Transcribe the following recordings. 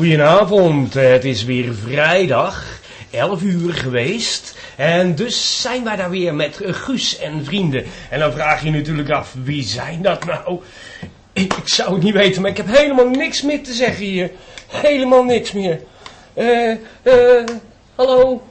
Goedenavond, het is weer vrijdag, 11 uur geweest. En dus zijn wij daar weer met Guus en vrienden. En dan vraag je je natuurlijk af, wie zijn dat nou? Ik, ik zou het niet weten, maar ik heb helemaal niks meer te zeggen hier. Helemaal niks meer. Eh, eh, hallo?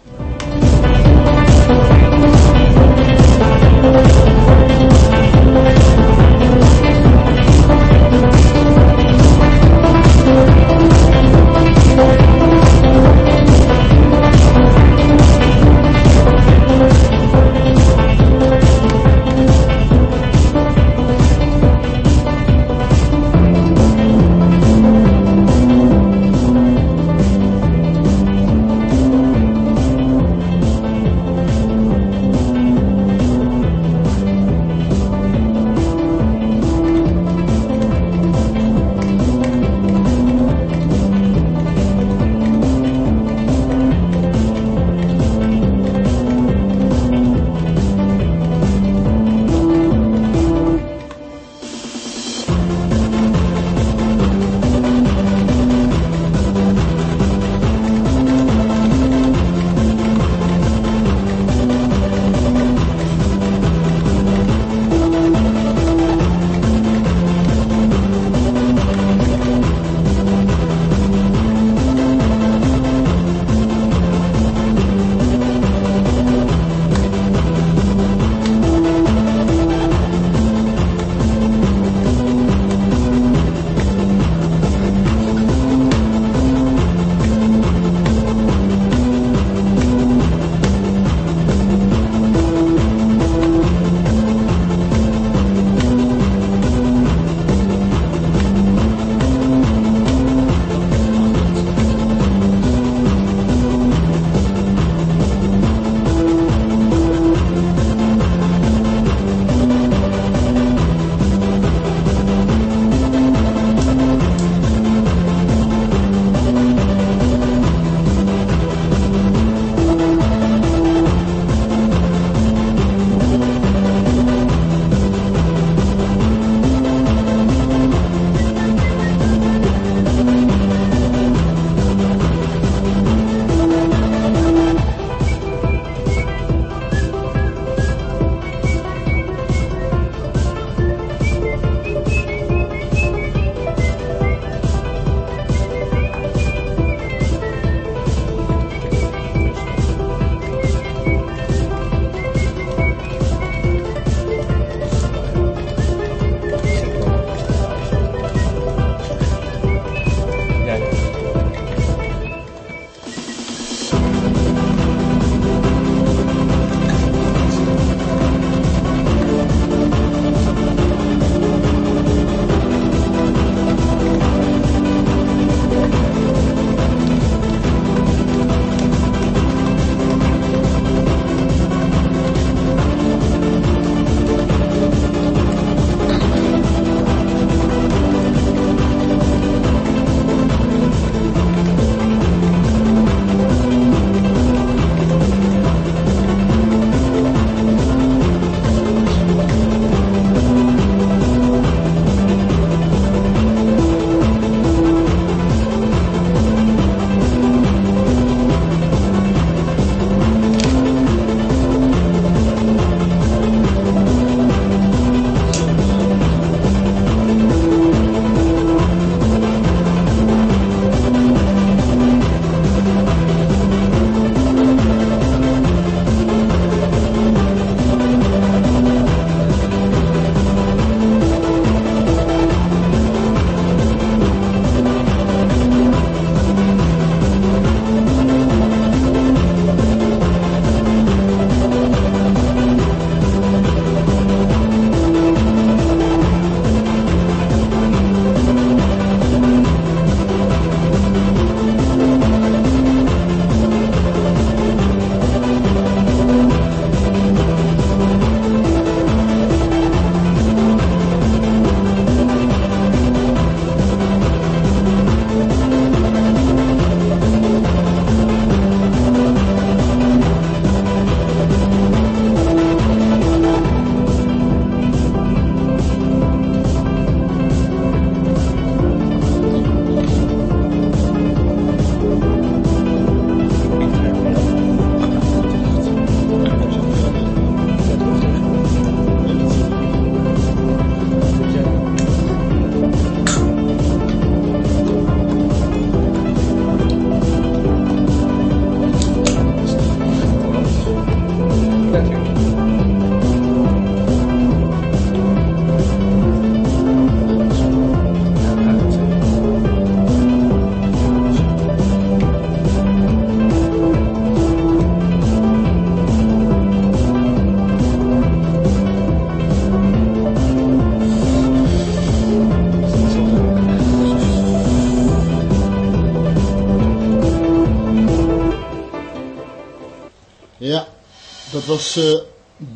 Was eh,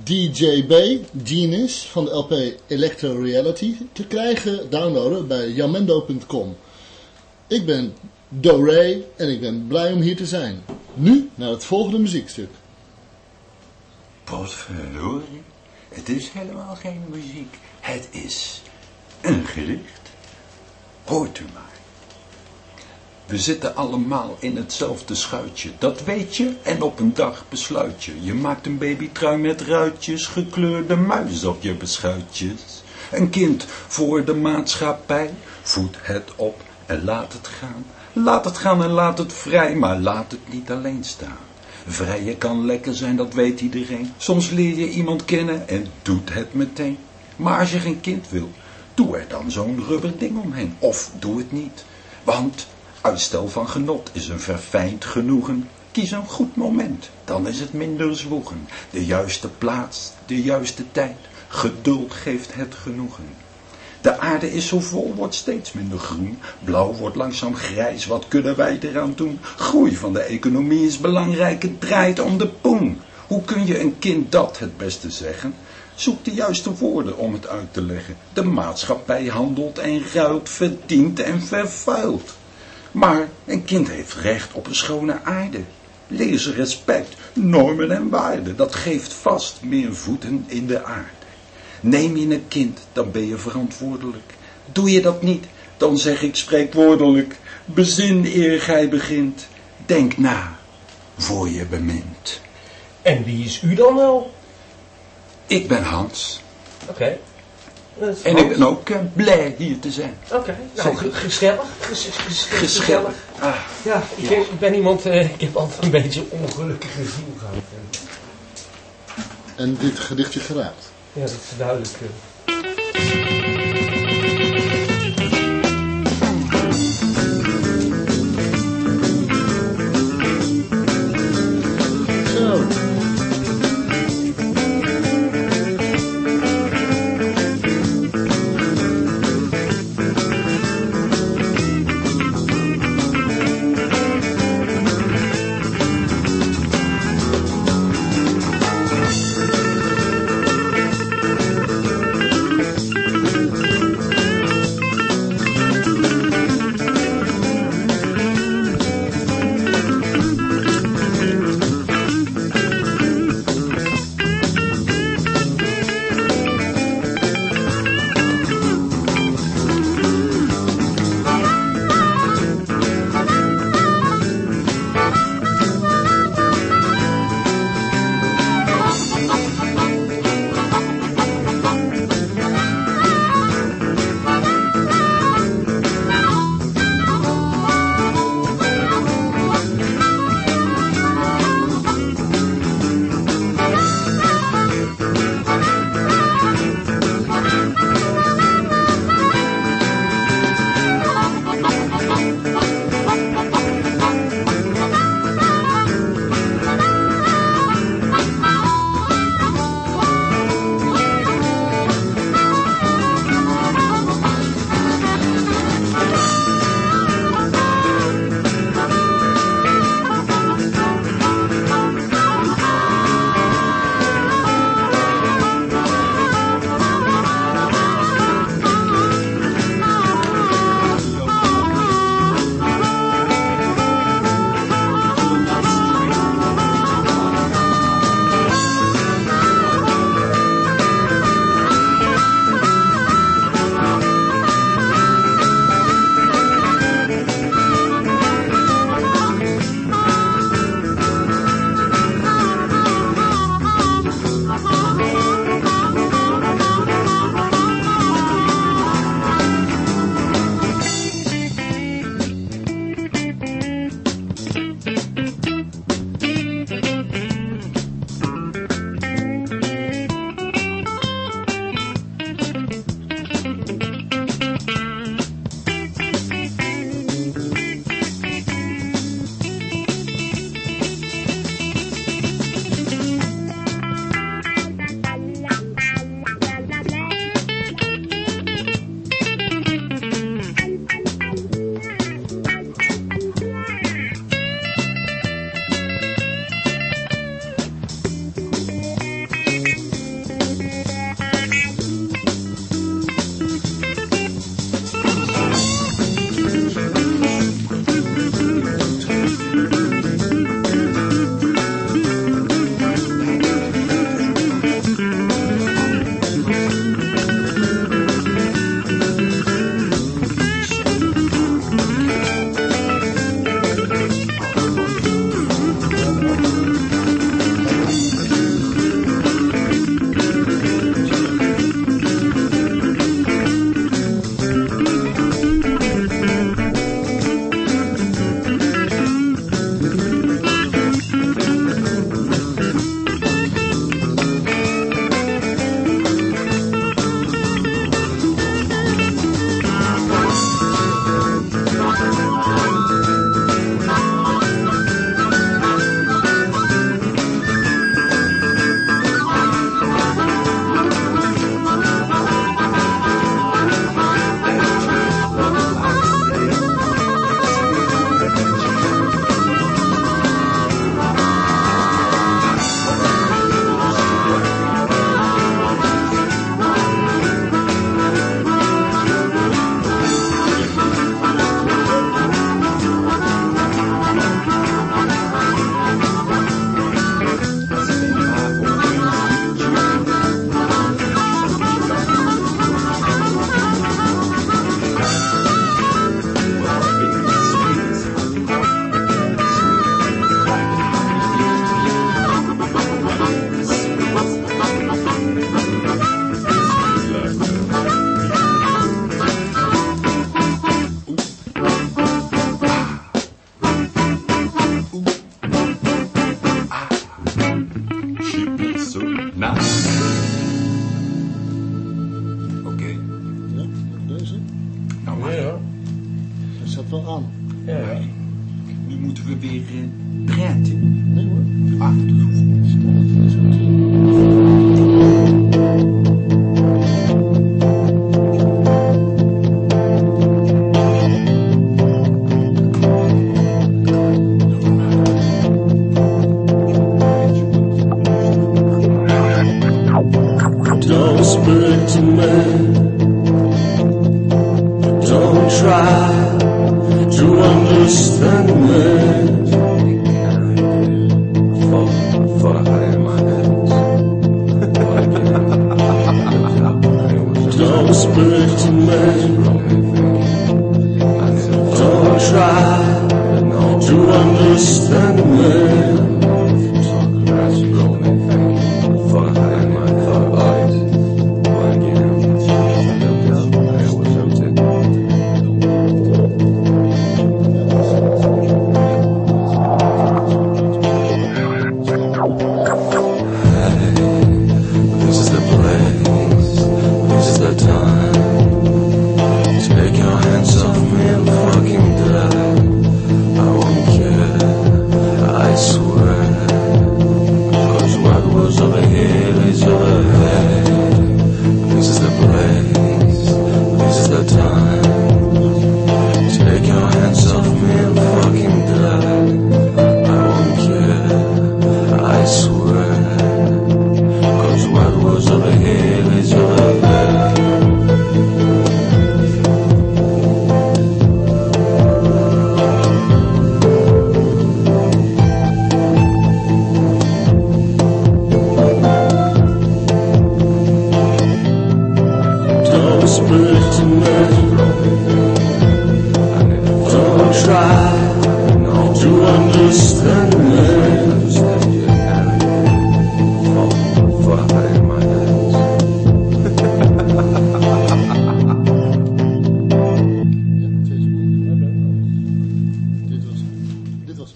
DJB, Genius, van de LP Electro Reality. Te krijgen, downloaden bij jamendo.com. Ik ben Do Ray en ik ben blij om hier te zijn. Nu naar het volgende muziekstuk. Potverdorie, het is helemaal geen muziek. Het is een gedicht. Hoort u maar. We zitten allemaal in hetzelfde schuitje, dat weet je, en op een dag besluit je. Je maakt een babytrui met ruitjes, gekleurde muis op je beschuitjes. Een kind voor de maatschappij, voed het op en laat het gaan. Laat het gaan en laat het vrij, maar laat het niet alleen staan. Vrije kan lekker zijn, dat weet iedereen. Soms leer je iemand kennen en doet het meteen. Maar als je geen kind wil, doe er dan zo'n rubber ding omheen. Of doe het niet. Want uitstel van genot is een verfijnd genoegen. Kies een goed moment, dan is het minder zwoegen. De juiste plaats, de juiste tijd. Geduld geeft het genoegen. De aarde is zo vol, wordt steeds minder groen. Blauw wordt langzaam grijs, wat kunnen wij eraan doen? Groei van de economie is belangrijk, het draait om de poen. Hoe kun je een kind dat het beste zeggen? Zoek de juiste woorden om het uit te leggen. De maatschappij handelt en ruilt, verdient en vervuilt. Maar een kind heeft recht op een schone aarde. Leer ze respect, normen en waarden. Dat geeft vast meer voeten in de aarde. Neem je een kind, dan ben je verantwoordelijk. Doe je dat niet, dan zeg ik spreekwoordelijk. Bezin eer gij begint. Denk na, voor je bemint. En wie is u dan wel? Ik ben Hans. Oké. En ik ben ook eh, blij hier te zijn. Oké, nou, ge- gezellig. Gezellig. Ah, Ja, ik, ben iemand, eh, ik heb altijd een beetje een ongelukkige ziel gehad. En, dit gedichtje geraapt. ja, dat is duidelijk.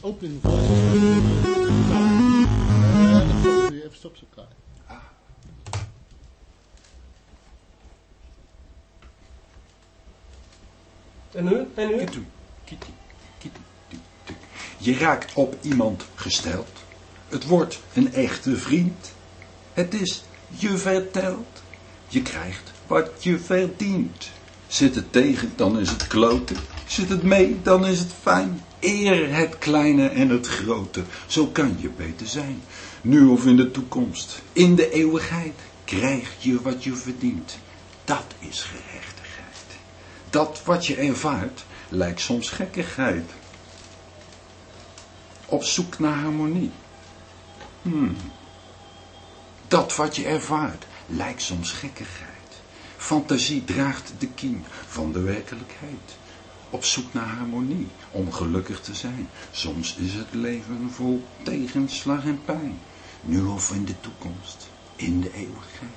Opening voice. Klaar. En nu? En nu? Je raakt op iemand gesteld. Het wordt een echte vriend. Het is je verteld. Je krijgt wat je verdient. Zit het tegen, dan is het kloten. Zit het mee, dan is het fijn. Eer het kleine en het grote. Zo kan je beter zijn. Nu of in de toekomst. In de eeuwigheid krijg je wat je verdient. Dat is gerechtigheid. Dat wat je ervaart lijkt soms gekkigheid. Op zoek naar harmonie. Hmm. Dat wat je ervaart lijkt soms gekkigheid. Fantasie draagt de kiem van de werkelijkheid. Op zoek naar harmonie, om gelukkig te zijn. Soms is het leven vol tegenslag en pijn. Nu of in de toekomst, in de eeuwigheid.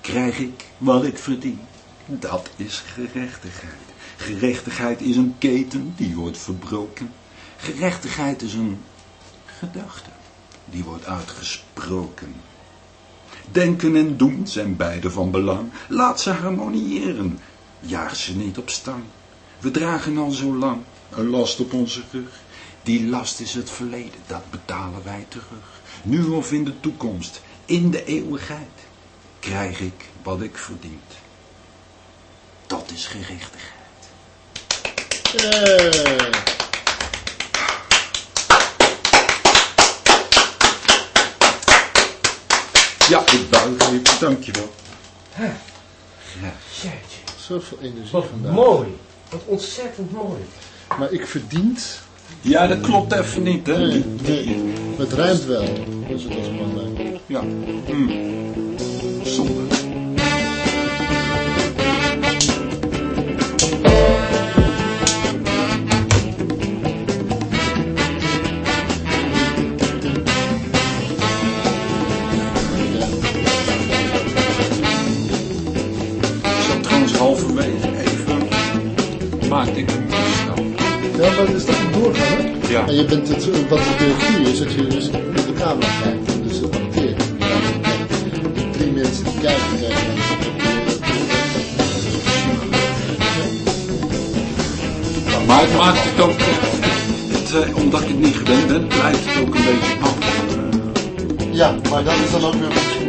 Krijg ik wat ik verdien. Dat is gerechtigheid. Gerechtigheid is een keten die wordt verbroken. Gerechtigheid is een gedachte die wordt uitgesproken. Denken en doen zijn beide van belang. Laat ze harmoniëren. Jaag ze niet op stang. We dragen al zo lang een last op onze rug. Die last is het verleden, dat betalen wij terug. Nu of in de toekomst, in de eeuwigheid, krijg ik wat ik verdient. Dat is gerechtigheid. Yeah. Ja, ik buig even, dankjewel. Ja. Jeetje. Zoveel energie Wat vandaag. mooi. Wat ontzettend mooi. Maar ik verdient. ja, dat klopt even niet, hè? Nee, nee. Het ruimt wel. Dus dat is belangrijk. Ja. Hm. Maakte ik stap. Ja, maar het is toch een doorgaan, hè? Ja. En je bent het, wat de goede is, dat je dus in de camera kijkt. Dus dat acteert. Ja, drie mensen die kijken, ook Maar het maakt het ook, het het, eh, omdat ik het niet gewend ben, blijft het ook een beetje af. Ja, maar dat is dan ook weer een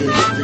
Laten we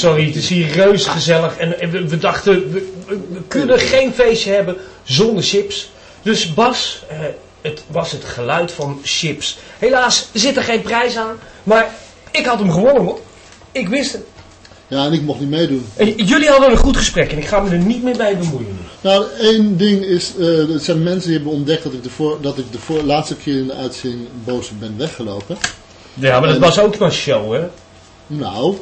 sorry, het is hier reus gezellig. En we, we dachten, we, kunnen geen feestje hebben zonder chips. Dus Bas, eh, het was het geluid van chips. Helaas zit er geen prijs aan. Maar ik had hem gewonnen hoor. Ik wist het. Ja, en ik mocht niet meedoen. En j- jullie hadden een goed gesprek en ik ga me er niet meer bij bemoeien. Nou, één ding is, eh er zijn mensen die hebben ontdekt dat ik de, voor, dat ik de voor, laatste keer in de uitzending boos ben weggelopen. Ja, maar dat was ook maar show hè. Nou,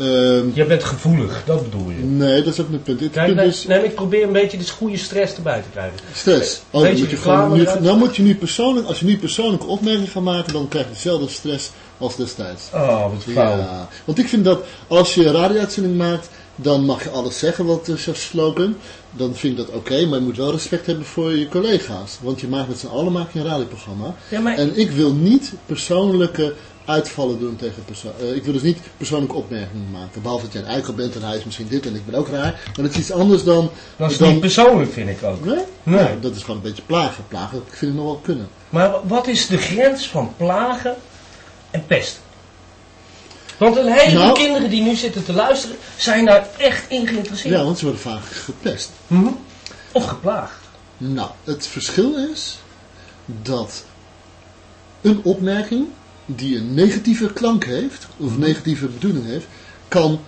ehm, Je bent gevoelig, dat bedoel je. nee, dat is ook een punt. Het punt nee, is nee, maar ik probeer een beetje de goede stress erbij te krijgen. stress. Oh, Beetje dan moet je gewoon nu, nou moet je nu persoonlijk, als je nu persoonlijke opmerkingen gaat maken, dan krijg je dezelfde stress als destijds. Oh, wat flauw. Ja, want ik vind dat als je een radio-uitzending maakt, dan mag je alles zeggen wat is slogan. Dan vind ik dat oké, maar je moet wel respect hebben voor je collega's. Want je maakt met z'n allen maak je een radioprogramma. Ja, maar En ik wil niet persoonlijke uitvallen doen tegen persoon. eh, ik wil dus niet persoonlijke opmerkingen maken. Behalve dat jij een eikel bent en hij is misschien dit en ik ben ook raar. Maar dat is iets anders dan... Dat is dan niet persoonlijk, vind ik ook. nee? Nee. Nou, dat is gewoon een beetje plagen. Plagen ik vind ik nog wel kunnen. Maar wat is de grens van plagen en pesten? Want een heleboel Nou- kinderen die nu zitten te luisteren, zijn daar echt in geïnteresseerd. Ja, want ze worden vaak gepest. Mhm. Of geplaagd. Nou, het verschil is dat een opmerking die een negatieve klank heeft, of een negatieve bedoeling heeft, kan,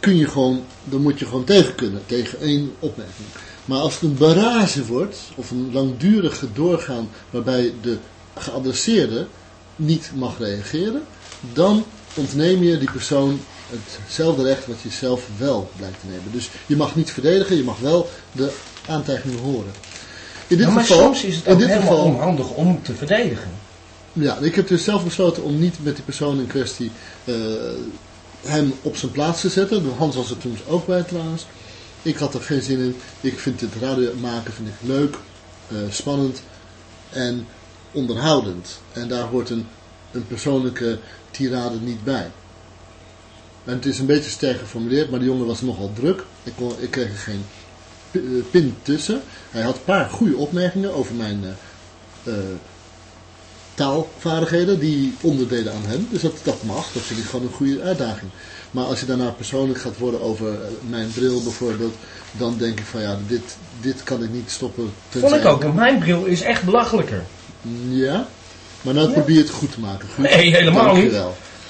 kun je gewoon, dan moet je gewoon tegen kunnen, tegen één opmerking. Maar als het een barrage wordt, of een langdurige doorgaan waarbij de geadresseerde niet mag reageren, dan ontneem je die persoon hetzelfde recht wat je zelf wel blijkt te nemen. Dus je mag niet verdedigen, je mag wel de aantijgingen horen. In dit maar geval, soms is het ook dit helemaal geval, onhandig om te verdedigen. Ja, ik heb dus zelf besloten om niet met die persoon in kwestie eh, hem op zijn plaats te zetten. Hans was er toen ook bij trouwens. Ik had er geen zin in. Ik vind het radio maken vind ik leuk, eh, spannend en onderhoudend. En daar hoort een, een persoonlijke tirade niet bij. En het is een beetje sterk geformuleerd, maar de jongen was nogal druk. Ik, kon, ik kreeg er geen eh, pin tussen. Hij had een paar goede opmerkingen over mijn taalvaardigheden die onderdeden aan hem. Dus dat, dat mag, dat vind ik gewoon een goede uitdaging. Maar als je daarna persoonlijk gaat worden over eh, mijn bril bijvoorbeeld, dan denk ik van ja, dit, dit kan ik niet stoppen. Vond ik ook. Mijn bril is echt belachelijker. Ja, maar nou probeer je het goed te maken. Goed. Nee, helemaal niet.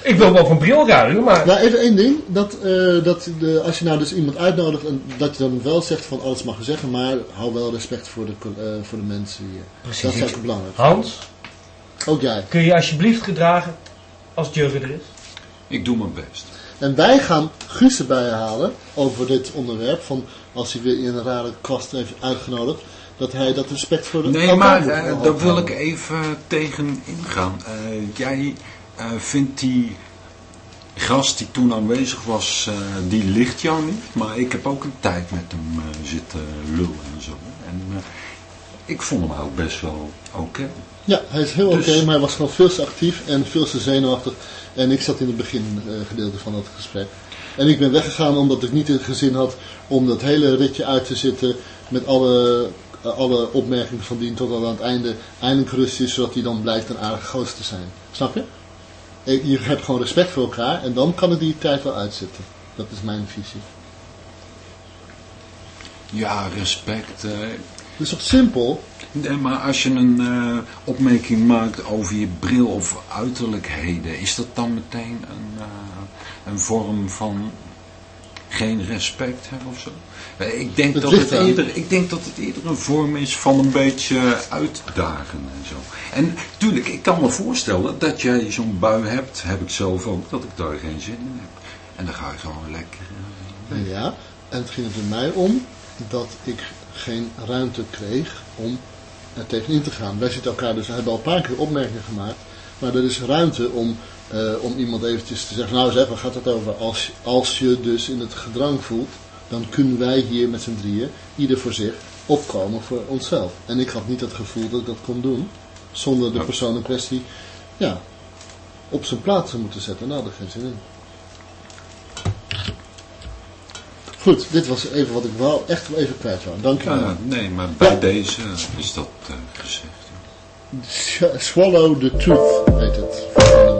Ik wil wel van bril ruilen, maar... Nou, even één ding. Dat, eh, dat de, als je nou dus iemand uitnodigt, en dat je dan wel zegt van alles mag je zeggen, maar hou wel respect voor de, eh, voor de mensen hier. Precies. Dat is eigenlijk belangrijk. Hans, Ook jij. kun je alsjeblieft gedragen als Jurgen er is? Ik doe mijn best. En wij gaan Guus erbij halen over dit onderwerp. Van als hij weer in een rare kwast heeft uitgenodigd. Dat hij dat respect voor de Nee, maar houden. daar wil ik even tegen ingaan. Eh, jij eh, vindt die gast die toen aanwezig was, eh, die ligt jou niet. Maar ik heb ook een tijd met hem eh, zitten lullen en zo. En eh, ik vond hem ook best wel oké. Ja, hij is heel oké, Dus- maar hij was gewoon veel te actief en veel te zenuwachtig. En ik zat in het begingedeelte gedeelte van dat gesprek. En ik ben weggegaan omdat ik niet het gezin had om dat hele ritje uit te zitten met alle, eh, alle opmerkingen van dien tot aan het einde eindelijk rust is, zodat hij dan blijkt een aardige gozer te zijn. Snap je? Eh, Je hebt gewoon respect voor elkaar en dan kan het die tijd wel uitzitten. Dat is mijn visie. Ja, respect. eh, Het is toch simpel? Nee, maar als je een eh, opmerking maakt over je bril of uiterlijkheden, is dat dan meteen een, eh, een vorm van geen respect hebben of zo? Eh, Ik denk, dat het aan. eerder, ik denk dat het eerder een vorm is van een beetje uitdagen en zo. En tuurlijk, ik kan me voorstellen dat jij zo'n bui hebt, heb ik zelf ook, dat ik daar geen zin in heb. En dan ga je gewoon lekker... Ja, en het ging er bij mij om dat ik geen ruimte kreeg om er tegenin te gaan. Wij zitten elkaar dus, we hebben al een paar keer opmerkingen gemaakt, maar er is ruimte om, eh, om iemand eventjes te zeggen, nou zeg, waar gaat het over? Als, als je dus in het gedrang voelt, dan kunnen wij hier met z'n drieën, ieder voor zich, opkomen voor onszelf. En ik had niet het gevoel dat ik dat kon doen, zonder de persoon in kwestie, ja, op zijn plaats te moeten zetten. Nou, ik geen zin in. Goed, dit was even wat ik wou, echt wel even kwijt wou. Dank je wel. ja, nee, maar bij deze is dat eh, gezegd. Swallow the Truth heet het.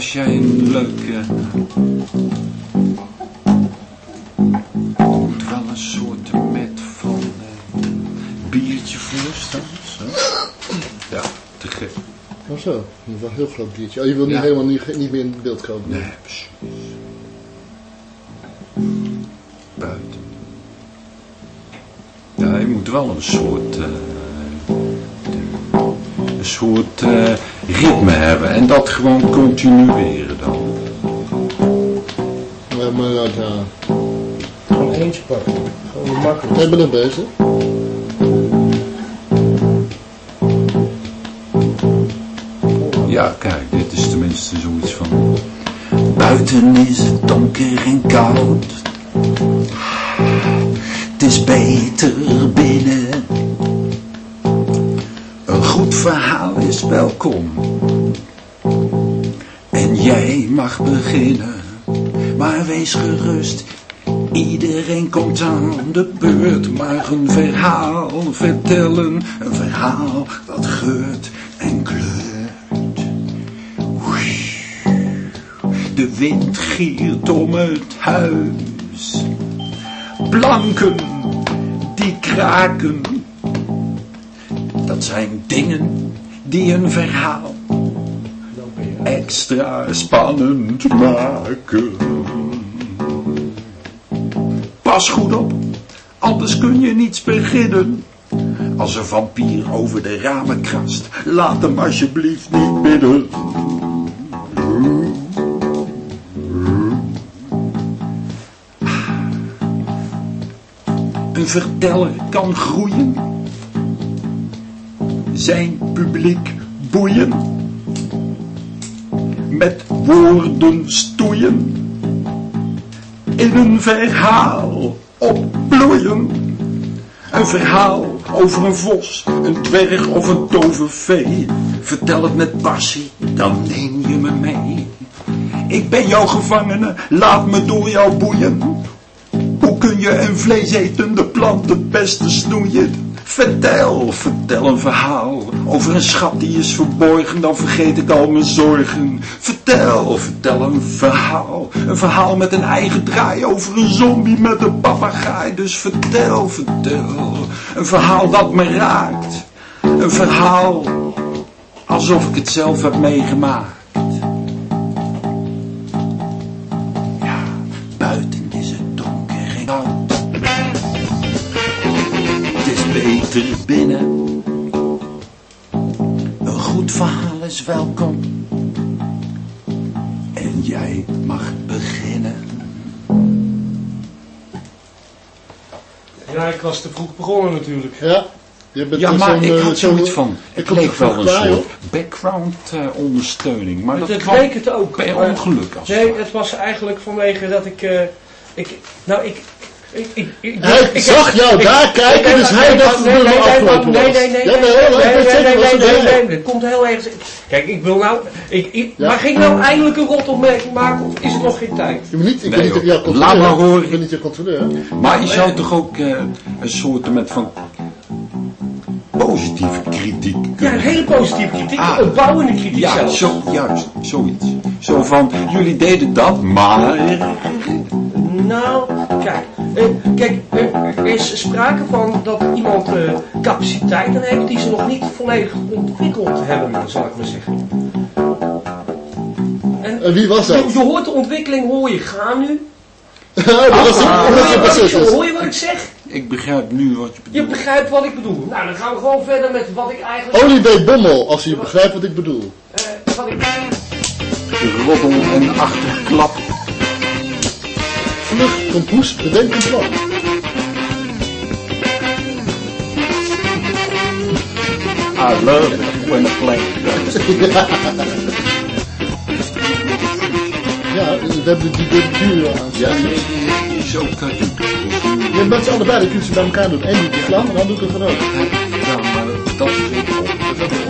Als jij een leuk... eh, moet wel een soort met van eh, biertje voorstellen. Zo. Ja, te gek. Oh zo, dat is wel een heel groot biertje. Oh, je wil nu Ja. helemaal niet, niet meer in beeld komen. Nee, precies. Buiten. Ja, je moet wel een soort... eh, een soort eh, ritme hebben. En dat gewoon continueren dan. Maar, maar nou, ja. Gewoon eentje pakken. Gewoon makkelijk. Ik ben nog bezig. Ja, kijk, dit is tenminste zoiets van... Buiten is het donker en koud. Het is beter binnen. Goed verhaal is welkom. En jij mag beginnen. Maar wees gerust, iedereen komt aan de beurt. Maar een verhaal vertellen, een verhaal dat geurt en kleurt. De wind giert om het huis. Planken die kraken. Zijn dingen die een verhaal extra spannend maken. Pas goed op, anders kun je niets beginnen. Als een vampier over de ramen krast, laat hem alsjeblieft niet binnen. Een verteller kan groeien, zijn publiek boeien, met woorden stoeien, in een verhaal opbloeien. Een verhaal over een vos, een dwerg of een tovervee. Vertel het met passie, dan neem je me mee. Ik ben jouw gevangene, laat me door jou boeien. Hoe kun je een vleesetende plant het beste snoeien? Vertel, vertel een verhaal over een schat die is verborgen, dan vergeet ik al mijn zorgen. Vertel, vertel een verhaal, een verhaal met een eigen draai over een zombie met een papegaai. Dus vertel, vertel, een verhaal dat me raakt. Een verhaal alsof ik het zelf heb meegemaakt. Is beter binnen. Een goed verhaal is welkom. En jij mag beginnen. Ja, ik was te vroeg begonnen natuurlijk. Ja, je bent Ja, er maar ik eh, had zo'n- zoiets van, ik het leek er wel een klaar, soort background eh, ondersteuning. Maar Het, dat het leek het ook. bij maar- ongeluk als Nee, het het was eigenlijk vanwege dat ik... eh, ik nou, ik... Ik, ik, ik, Hij ik- zag jou ik- daar ik- kijken, ik- dus hij nee, dacht dat nee, het nee, nummer nee, afgelopen nee, was. nee, nee, nee, ik nee, nee, het komt heel erg... Kijk, ik wil nou... Ik, ik, Ja. Mag ik nou eindelijk een rotopmerking maken of is het nog geen tijd? Je moet niet, ik ben Nee, niet jouw controleur. Laat maar horen. Ik ben niet jouw controleur. Maar je zou toch ook eh, een soort met van positieve kritiek Ja, kunnen een hele positieve kritiek. Ah. Opbouwende kritiek Ja, zelfs. zo, juist, zoiets. Zo van, jullie deden dat, maar... Nou, kijk, eh, kijk eh, er is sprake van dat iemand eh, capaciteiten heeft die ze nog niet volledig ontwikkeld hebben, zal ik maar zeggen. En En wie was dat? je, je hoort de ontwikkeling, hoor je gaan nu. dat was ik. hoor, Dat was je hoor je wat ik zeg? Ik begrijp nu wat je Je bedoelt. begrijpt wat ik bedoel. Nou, dan gaan we gewoon verder met wat ik eigenlijk... Olie B. Bommel, als je begrijpt wat ik bedoel. eh, wat ik, Roddel en achterklap. Vlug, kompoes, bedenk een plan. I love it when a plane goes. Ja, we hebben die duur aan. Ja, die ook dat doet. Je bent ze allebei, dan kun je ze bij elkaar doen. Eén doet de vlam en dan doe ik het dan ook. Ja, maar dat is ook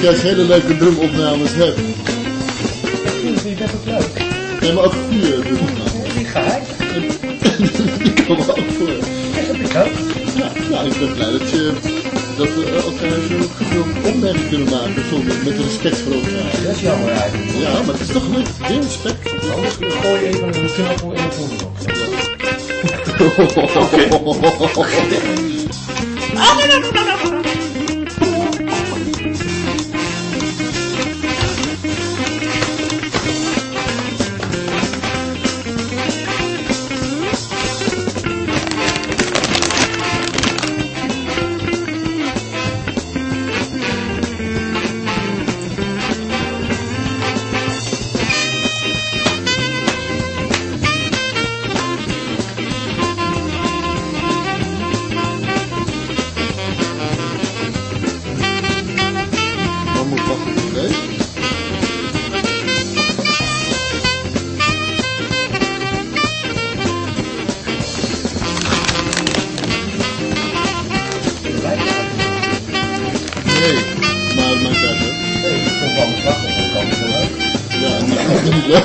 ik juist hele leuke drumopnames heb. die bent ook leuk. Nee, maar ook goede drumopnames. Die ga ik. Die komen ook voor. Dat heb ik ook. Ja, nou, ik ben blij dat, je, dat we elkaar zo veel opmerkingen kunnen maken zonder, met respect voor elkaar. Dat is jammer eigenlijk. Ja, maar het is toch leuk. Heel respect. Anders gooi je even een knuppel in het onderblok. Dan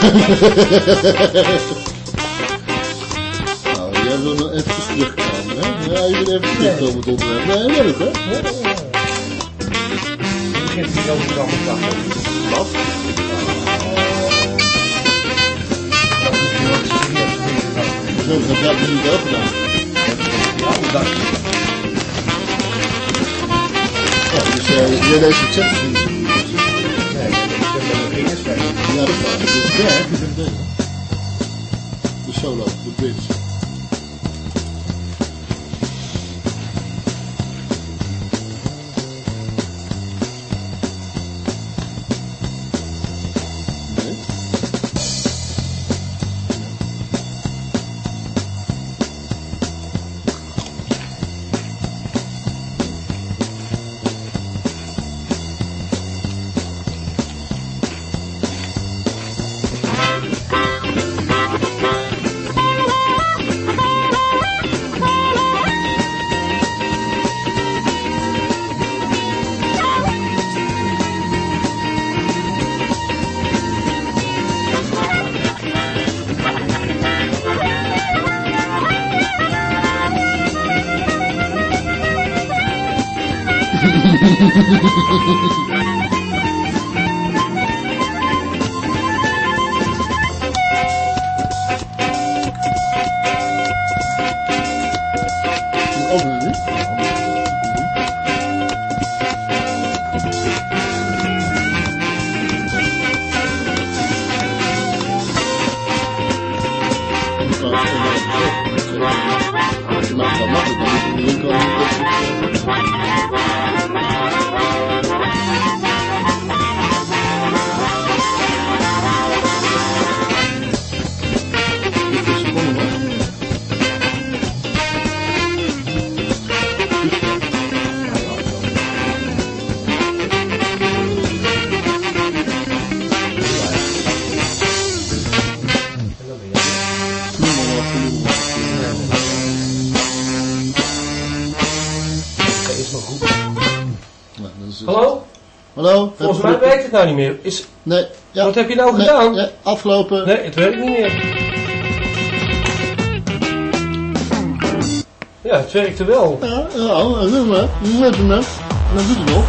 nou, niet. Nou, jij we nog eventjes terugkomen, hè? Ja, je moet even terugkomen op het onderwerp. Nee, leuk, hè? Ja, ja, ja. Begint hier over de dag. Wat? Zo, dat heb je nu wel gedaan. Ja, bedankt. Ja, dus eh, jij leest het Ja, dat is deze. De solo, de bridge. Volgens mij werkt het nou niet meer. Is, Nee. Ja. Wat heb je nou Nee, gedaan? Ja, afgelopen. nee, het werkt niet meer. Ja, het werkte wel. Ja, ja, doen we. Dat doet het nog.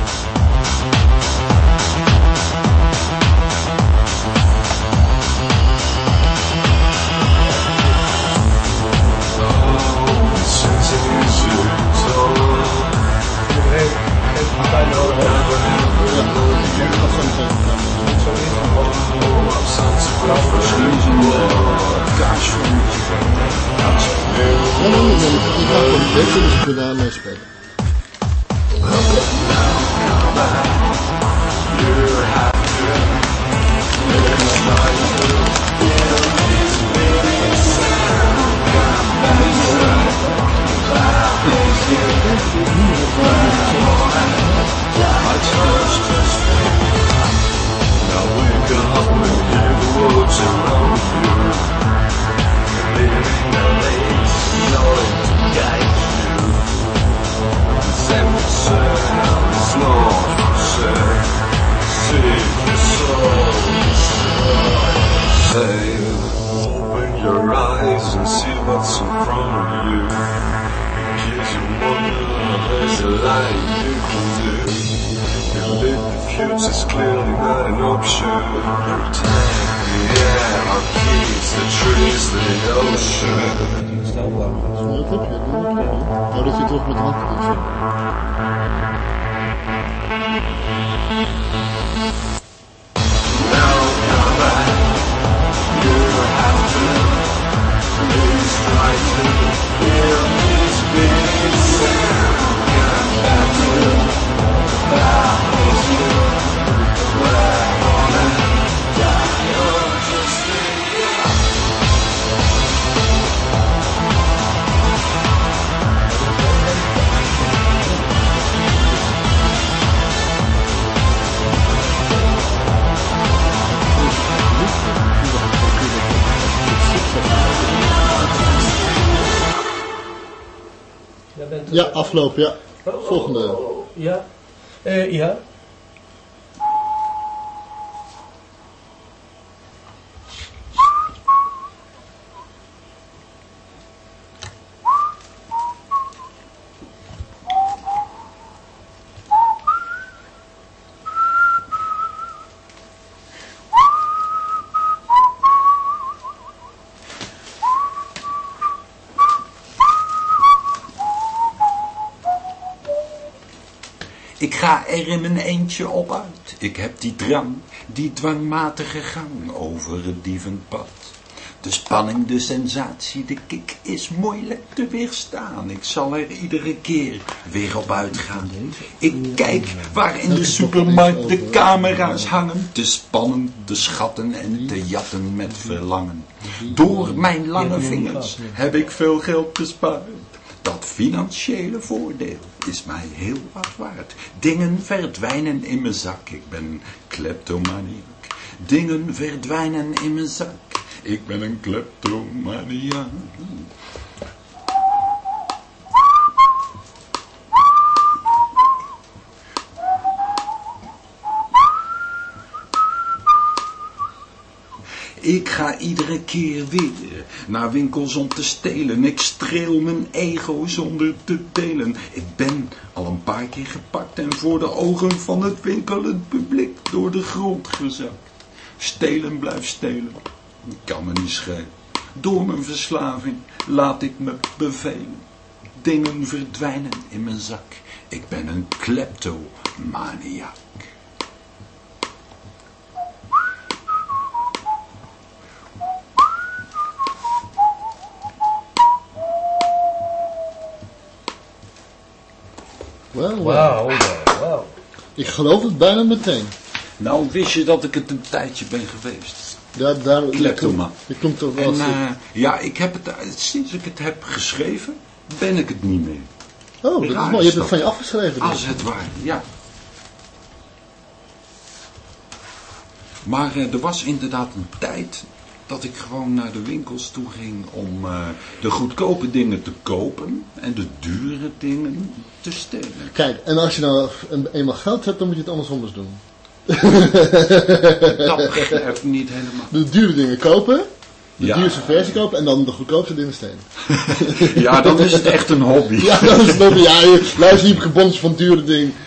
Bent, Ja, afgelopen, ja. Volgende. Ja. Eh, ja. Ga er in mijn eentje op uit. Ik heb die drang, die dwangmatige gang over het dievenpad. De spanning, de sensatie, de kick is moeilijk te weerstaan. Ik zal er iedere keer weer op uitgaan. Ik kijk waar in de supermarkt de camera's hangen. Te spannen, te schatten en te jatten met verlangen. Door mijn lange vingers heb ik veel geld bespaard. Dat financiële voordeel is mij heel wat waard. Dingen verdwijnen in mijn zak. Ik ben kleptomaniak. Dingen verdwijnen in mijn zak. Ik ben een kleptomaniak. Ik ga iedere keer weer naar winkels om te stelen. Ik streel mijn ego zonder te delen. Ik ben al een paar keer gepakt en voor de ogen van het winkelend publiek door de grond gezakt. Stelen blijft stelen. Kan me niet schelen. Door mijn verslaving laat ik me bevelen. Dingen verdwijnen in mijn zak. Ik ben een kleptomaniak. Wauw. Ik geloof het bijna meteen. Nou, wist je dat ik het een tijdje ben geweest? Ja, daar, Kleptoma. komt toch wel En eh, ja, ik heb het, eh, sinds ik het heb geschreven, ben ik het niet meer. Oh, dat is mooi. Je hebt het van je afgeschreven. dus. Als het ware, ja. Maar eh, er was inderdaad een tijd dat ik gewoon naar de winkels toe ging om eh, de goedkope dingen te kopen en de dure dingen te stelen. Kijk, en als je nou een- eenmaal geld hebt, dan moet je het anders anders doen. Dat begrijp ik niet helemaal. De dure dingen kopen, de Ja. duurste versie kopen en dan de goedkoopste dingen stelen. Ja, dan is het echt een hobby. Ja, dat is nog ja, je- luister niet op gebons van dure dingen.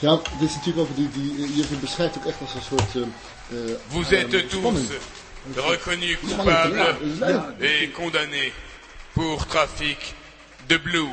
ja, dit is natuurlijk over die, die je beschrijft ook echt als een soort... eh, eh, Vous eh, êtes tous spanning. reconnus coupables et condamnés pour trafic de blue.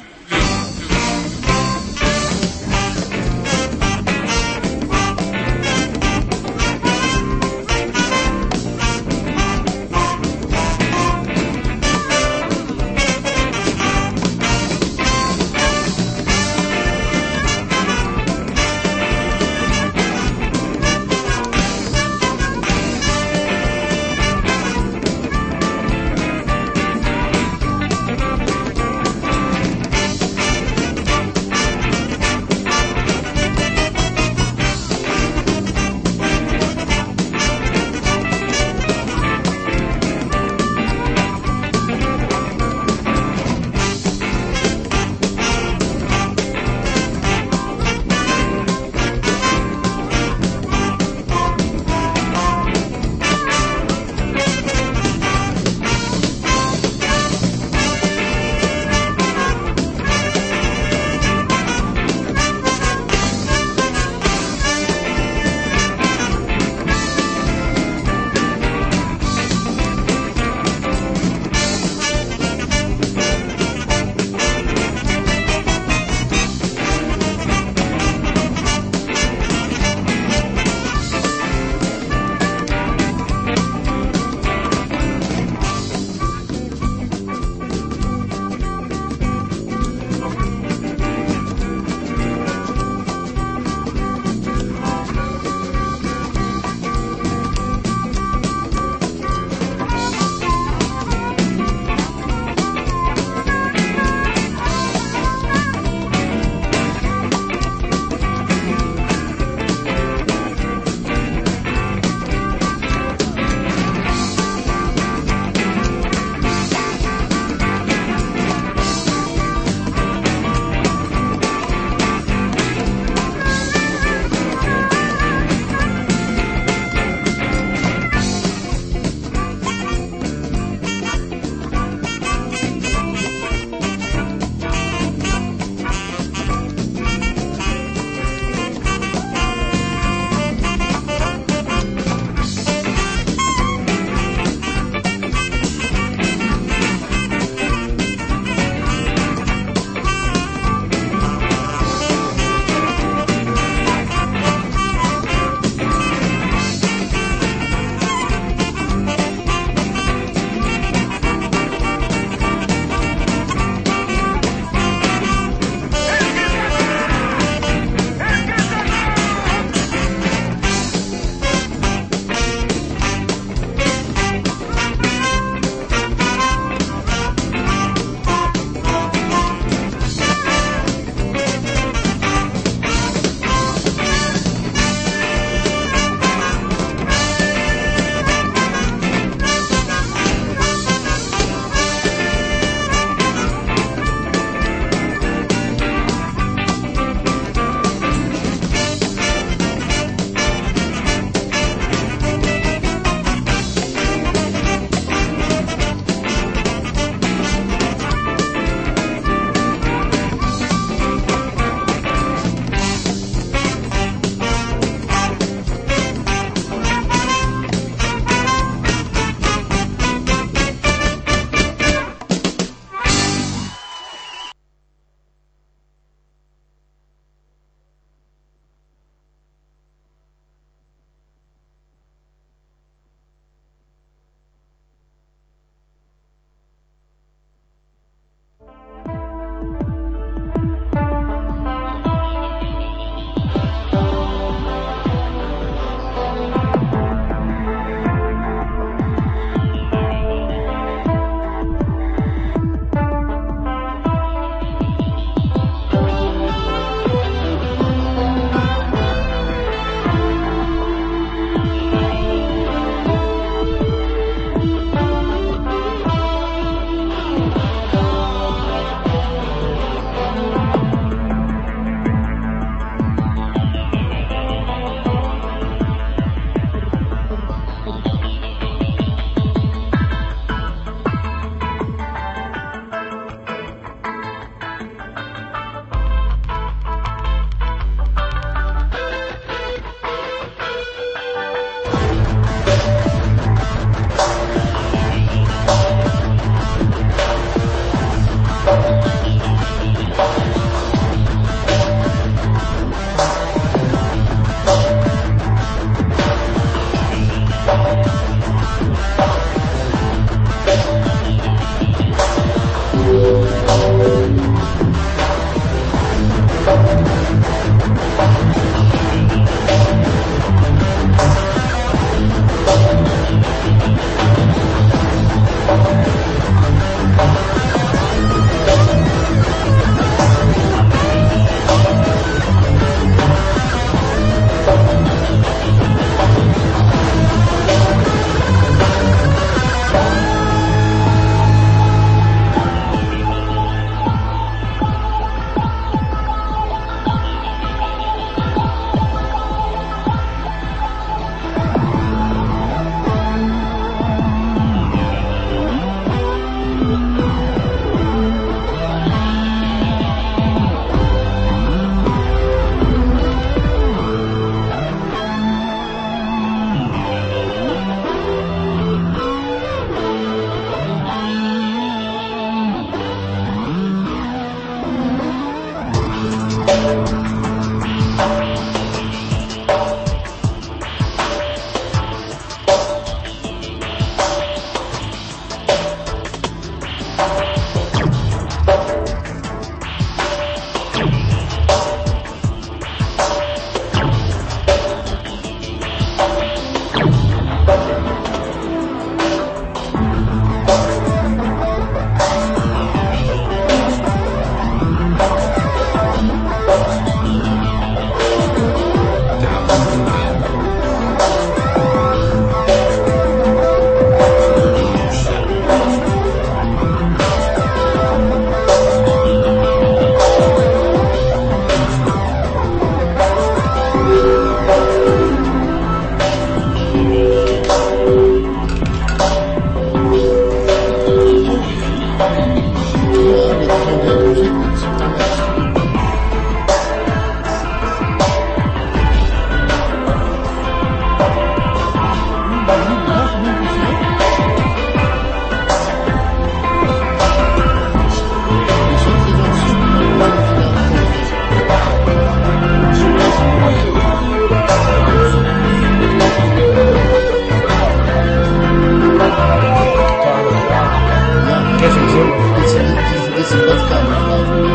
Is, kan houden.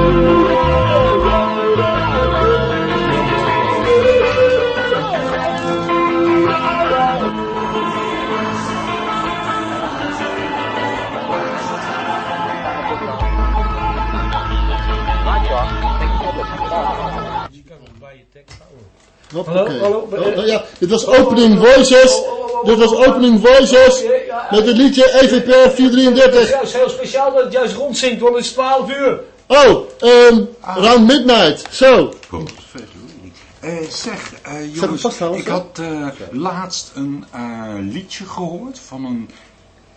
Hoppakee. Hallo, hallo. Oh, oh, ja, dit was Opening Voices. Dit was Opening Voices. Met het liedje EVP 433. Ja, het is heel speciaal dat het juist rondzinkt, want het is 12 uur. Oh, um, round midnight. Zo. Potverdorie. Eh, zeg, eh, hem jongens, vasthouden, ik zo? had eh, laatst een eh, liedje gehoord van een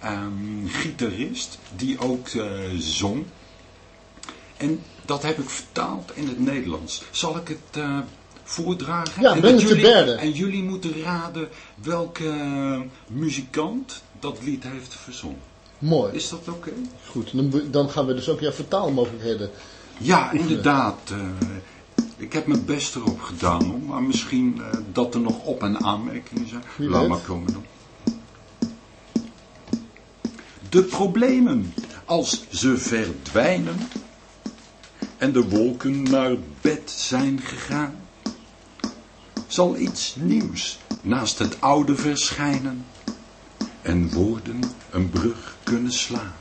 ehm, gitarist die ook zong. En dat heb ik vertaald in het Nederlands. Zal ik het eh, voordragen? Ja, en jullie- berde. En jullie moeten raden welke muzikant dat lied heeft verzongen. Mooi. Is dat oké? Goed, dan, dan gaan we dus ook jouw vertaalmogelijkheden. Ja, inderdaad. eh, ik heb mijn best erop gedaan, maar misschien eh, dat er nog op- en aanmerkingen zijn. Wie Laat weet. maar komen dan. De problemen als ze verdwijnen en de wolken naar bed zijn gegaan, zal iets nieuws naast het oude verschijnen en woorden een brug kunnen slaan.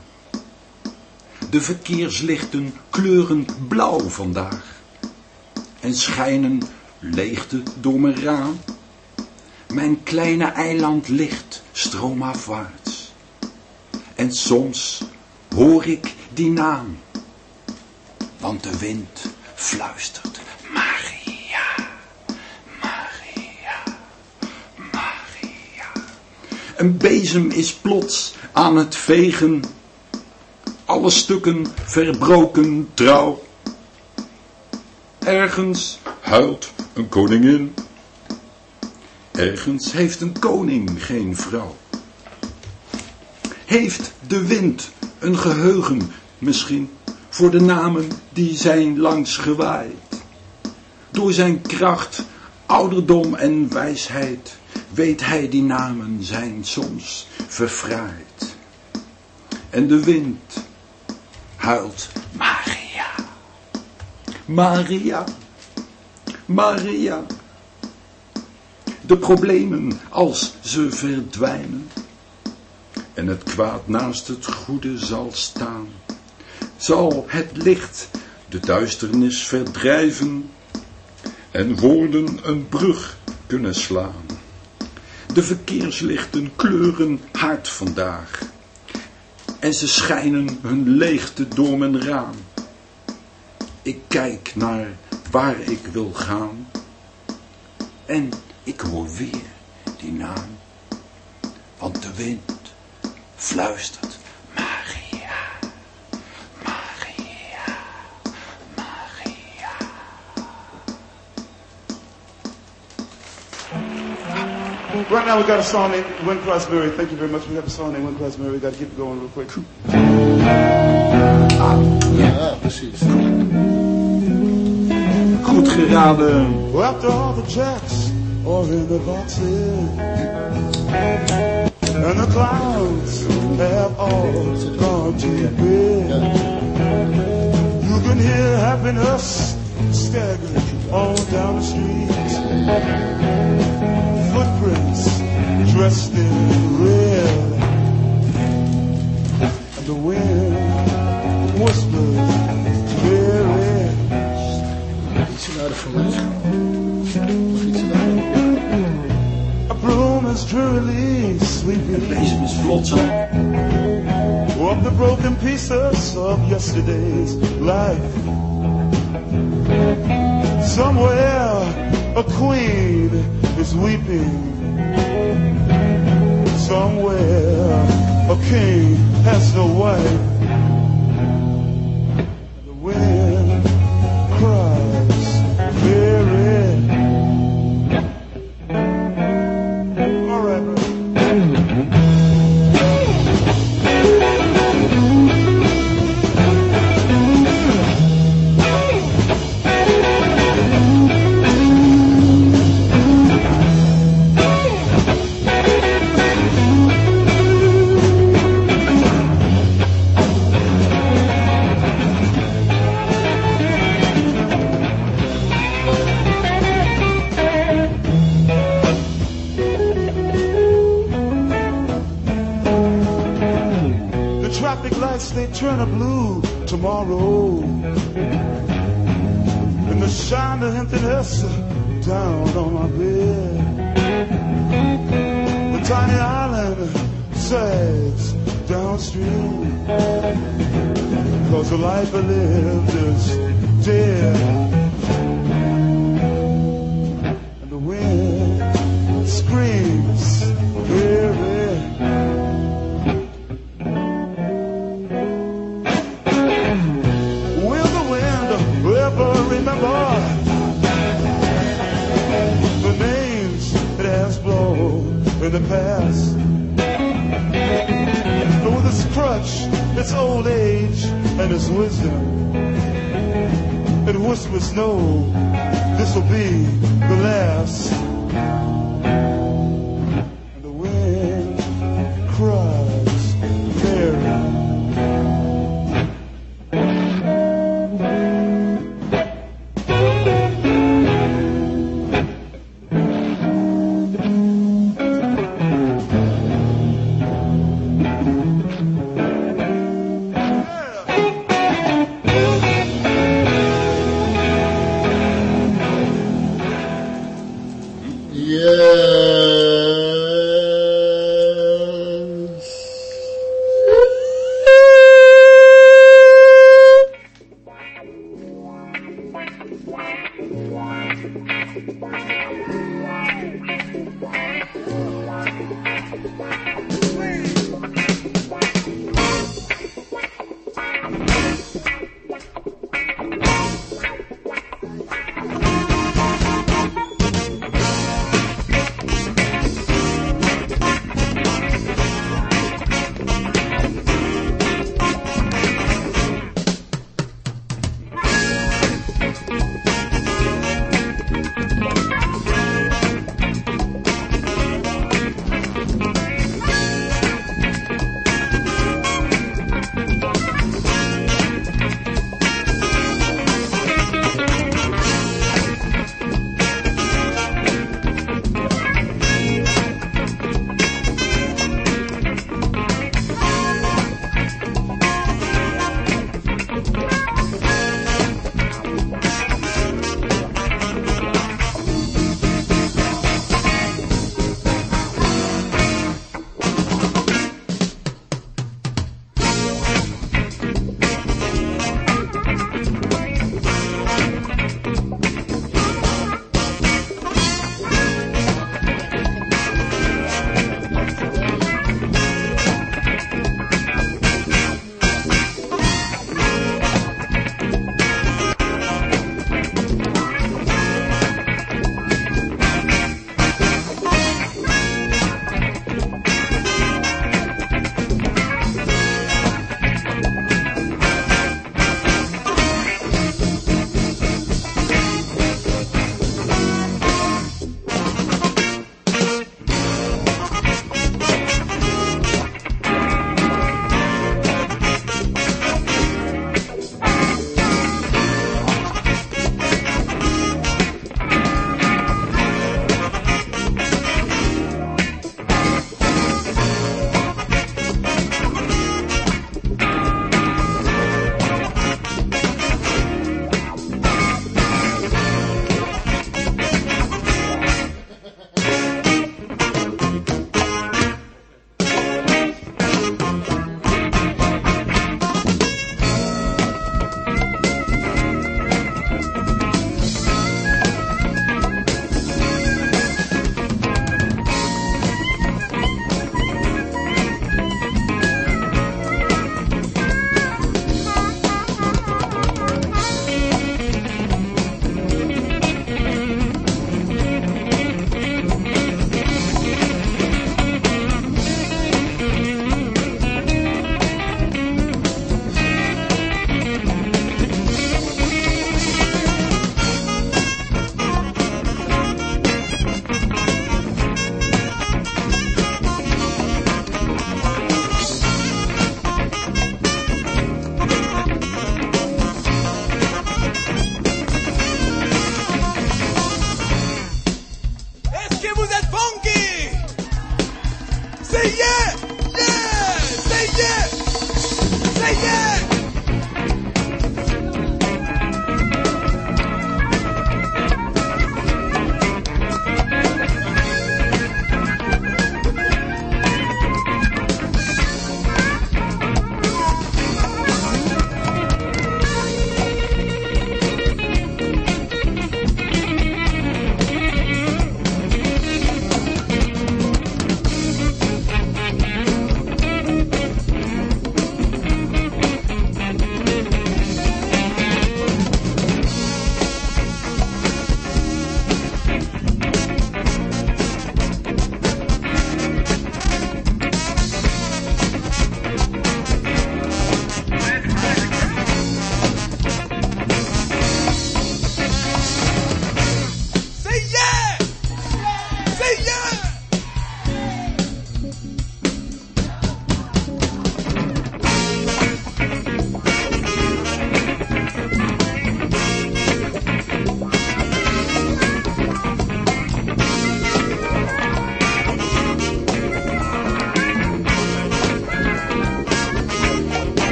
De verkeerslichten kleuren blauw vandaag en schijnen leegte door mijn raam. Mijn kleine eiland ligt stroomafwaarts. En soms hoor ik die naam, want de wind fluistert Een bezem is plots aan het vegen alle stukken verbroken trouw. Ergens huilt een koningin. Ergens heeft een koning geen vrouw. Heeft de wind een geheugen misschien voor de namen die zijn langs gewaaid? Door zijn kracht, ouderdom en wijsheid weet hij die namen zijn soms verfraaid. En de wind huilt Maria. Maria. Maria. De problemen als ze verdwijnen en het kwaad naast het goede zal staan, zal het licht de duisternis verdrijven en woorden een brug kunnen slaan. De verkeerslichten kleuren hard vandaag. En ze schijnen hun leegte door mijn raam. Ik kijk naar waar ik wil gaan. En ik hoor weer die naam. Want de wind fluistert Right now we got a song named Win Crossberry. Thank you very much. We have a song named Win Crossberry. We got to keep it going real quick. Ja, precies. Goed geraden. Well, after all the jacks are in the boxes and the clouds have all gone to bed, you can hear happiness staggering on down the street. Footprints dressed in red, and the wind whispers very. Ietsje naar de formatie. Nog ietsje naar de... A broom is drearily sweeping Deze is vlot zo. up the broken pieces of yesterday's life. Somewhere a queen is weeping. Somewhere a king has no wife.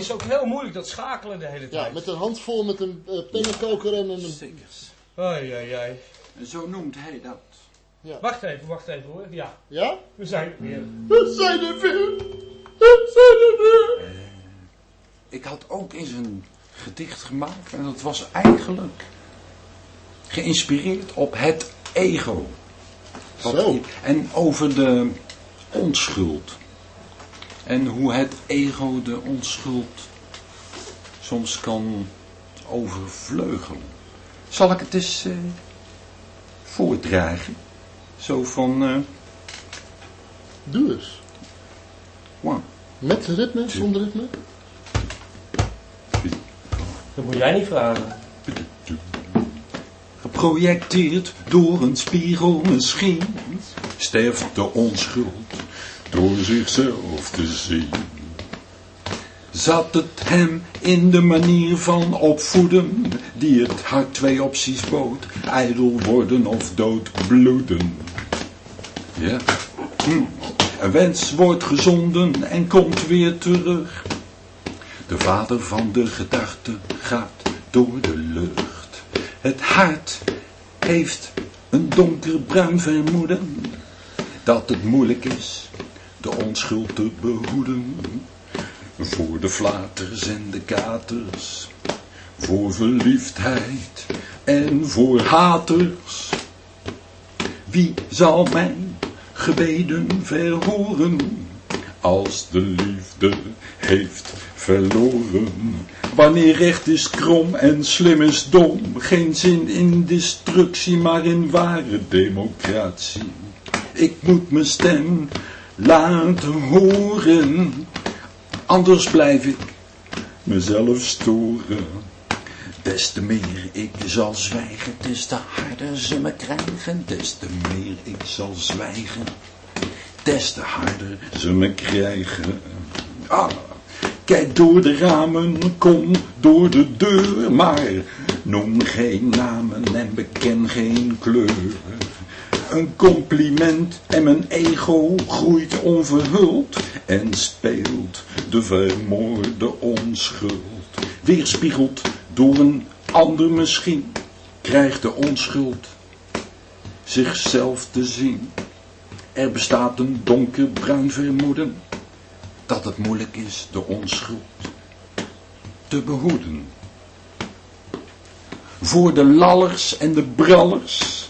Is Ja, het is Hans. ook heel moeilijk dat schakelen de hele Ja, tijd. met een handvol met een eh, pennenkoker en een... Zekers. Ai, ai, ai. En zo noemt hij dat. Wacht even, wacht even hoor. Ja, Ja? we zijn er weer. We zijn er weer. We zijn er weer. Ik had ook eens een gedicht gemaakt en dat was eigenlijk geïnspireerd op het ego. Wat Zo. En over de onschuld. En hoe het ego de onschuld soms kan overvleugelen. Zal ik het eens eh, voordragen? Zo van, eh Doe eens. one, Met ritme, zonder ritme? Dat moet jij niet vragen. Geprojecteerd door een spiegel misschien sterft de onschuld door zichzelf te zien. Zat het hem in de manier van opvoeden die het hart twee opties bood, ijdel worden of doodbloeden? Ja. Hm. Een wens wordt gezonden en komt weer terug. De vader van de gedachte gaat door de lucht. Het hart heeft een donkerbruin vermoeden dat het moeilijk is de onschuld te behoeden. Voor de flaters en de katers, voor verliefdheid en voor haters. Wie zal mijn gebeden verhoren als de liefde heeft verloren? Wanneer recht is krom en slim is dom, geen zin in destructie, maar in ware democratie. Ik moet mijn stem laten horen, anders blijf ik mezelf storen. Des te meer ik zal zwijgen, des te harder ze me krijgen. Des te meer ik zal zwijgen, des te harder ze me krijgen. Ah, kijk door de ramen, kom door de deur, maar noem geen namen en beken geen kleur. Een compliment en mijn ego groeit onverhuld en speelt de vermoorde onschuld. Weerspiegeld door een ander misschien, krijgt de onschuld zichzelf te zien. Er bestaat een donkerbruin vermoeden dat het moeilijk is de onschuld te behoeden. Voor de lallers en de brallers,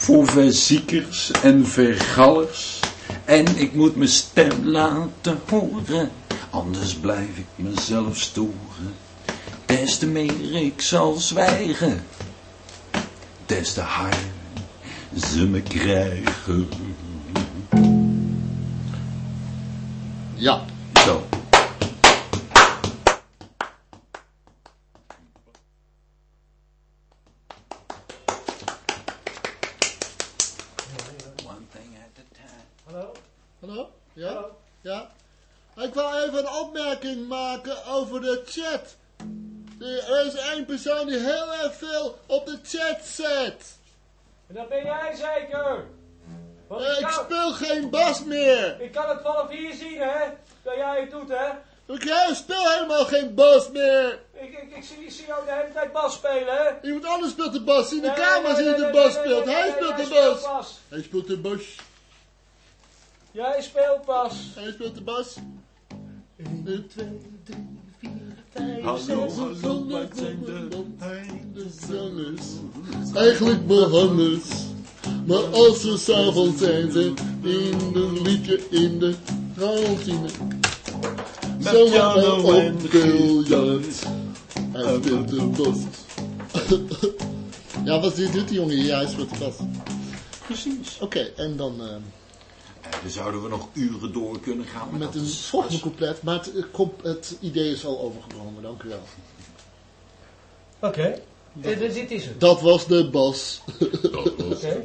voor verziekers en vergallers. En ik moet mijn stem laten horen, anders blijf ik mezelf storen. Des te meer ik zal zwijgen, des te harder ze me krijgen. Ja, Ja? Ik wil even een opmerking maken over de chat. Er is één persoon die heel erg veel op de chat zet. En dat ben jij zeker? Want ik, kan, speel geen bas meer. ik kan het vanaf hier zien, hè? Dat jij het doet, hè? Ik speel helemaal geen bas meer. Ik, ik, ik, zie, ik zie jou de hele tijd bas spelen, hè? Iemand anders speelt de bas. In de Nee, kamer nee, zie je de bas speelt. Hij speelt de bas. Hij speelt de bas. Jij speelt pas. Hij speelt de bas. 1, 2, 3, 4, 5, Hallo, 6, hallo, wat zijn de de zangers. Eigenlijk behangers. Maar als ze s'avonds zijn ze in een liedje in de kantine. Zo piano op en biljart. Hij speelt de bas. ja, wat doet die jongen hier? Ja, hij speelt de bas. Precies. Oké, en dan... eh, En dan zouden we nog uren door kunnen gaan. maar Met een is- volgende couplet, maar het, eh, het idee is al overgenomen, dank u wel. Oké. Dit, dit- dit is het. Dat was de bas. Oké.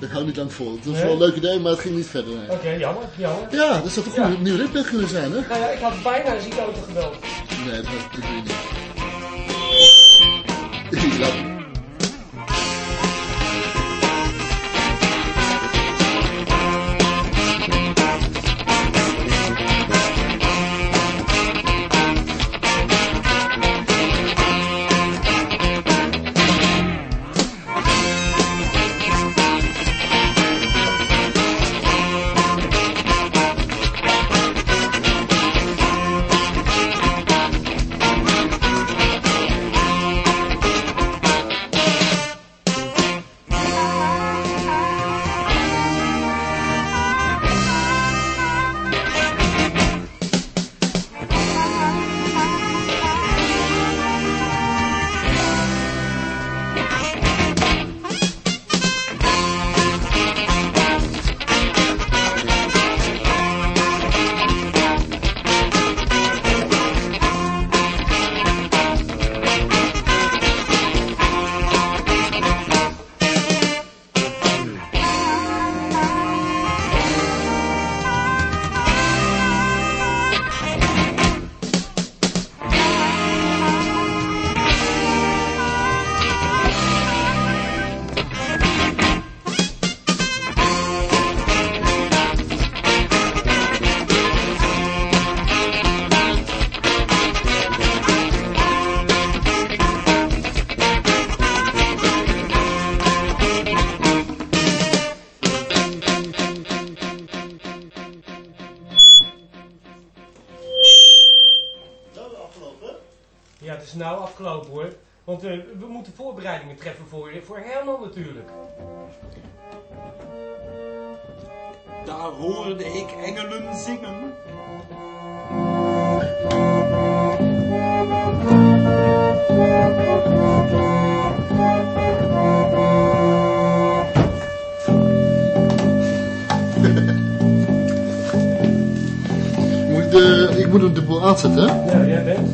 Dat hou niet lang vol. Het was Nee? wel een leuk idee, maar het ging niet verder. Oké, jammer, jammer. Ja, dat zou toch Ja. een nieuw ritme kunnen zijn, hè? Nou ja, ik had bijna een ziekenauto gebeld. Nee, dat was het voorbereidingen treffen voor, voor Herman natuurlijk. Daar hoorde ik engelen zingen. Ik moet, de, ik moet hem dubbel aanzetten, hè? Ja, jij bent.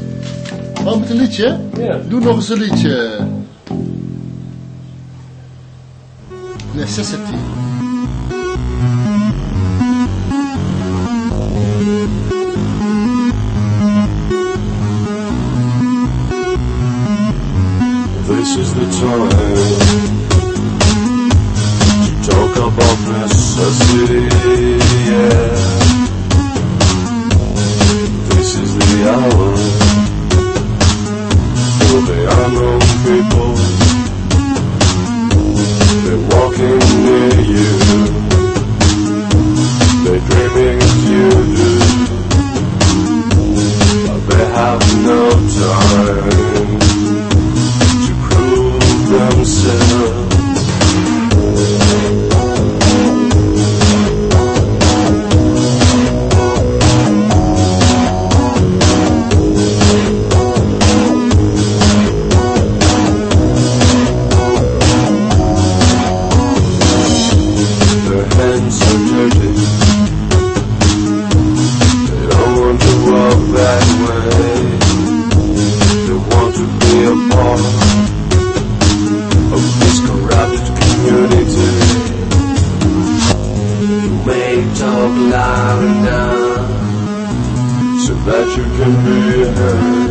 Oh, met een liedje? Ja. Doe nog eens een liedje. necessity. This is the time to talk about necessity. Yeah. This is the hour for the unknown people. They're dreaming of you, but they have no time to prove themselves. a part of this corrupt community. You may talk loud enough so that you can be heard.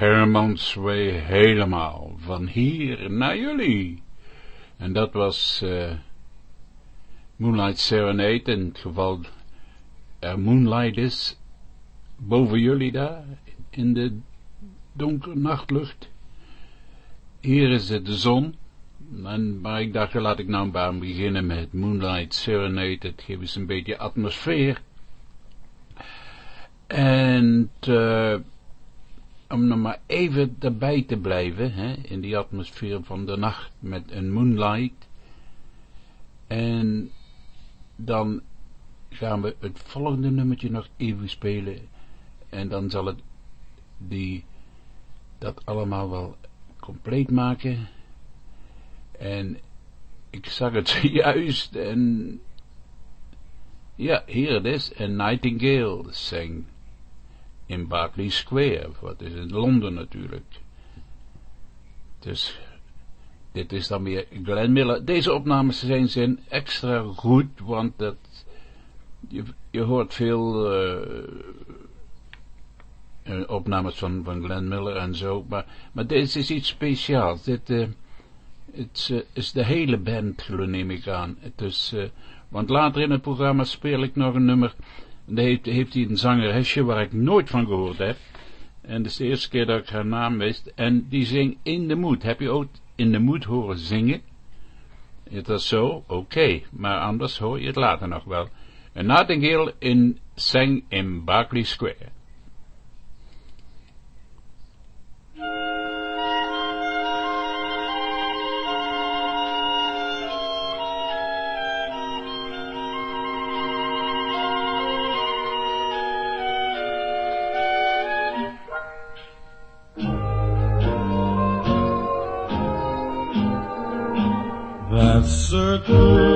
Sway, Herman Sway, helemaal. Van hier naar jullie. En dat was uh, Moonlight Serenade, in het geval er moonlight is, boven jullie daar, in de donkere nachtlucht. Hier is het de zon, en, maar ik dacht, laat ik nou maar beginnen met Moonlight Serenade, het geeft eens een beetje atmosfeer. En uh, om nog maar even erbij te blijven, hè, in die atmosfeer van de nacht met een moonlight. En dan gaan we het volgende nummertje nog even spelen. En dan zal het die, dat allemaal wel compleet maken. En ik zag het juist en ja, hier het is. En Nightingale zing in Berkeley Square, wat is in Londen natuurlijk. Dus dit is dan weer Glenn Miller. Deze opnames zijn, zijn extra goed, want dat, je, je hoort veel uh, opnames van, van Glenn Miller en zo, maar, maar deze is iets speciaals. Dit uh, het, is de hele band, neem ik aan. Het is, want later in het programma speel ik nog een nummer dan heeft, heeft hij een zangeresje waar ik nooit van gehoord heb. En dat is de eerste keer dat ik haar naam wist. En die zingt In de Moed. Heb je ooit In de Moed horen zingen? Is dat zo? Oké. Maar anders hoor je het later nog wel. Een Nightingale in Sang in Berkeley Square. circle.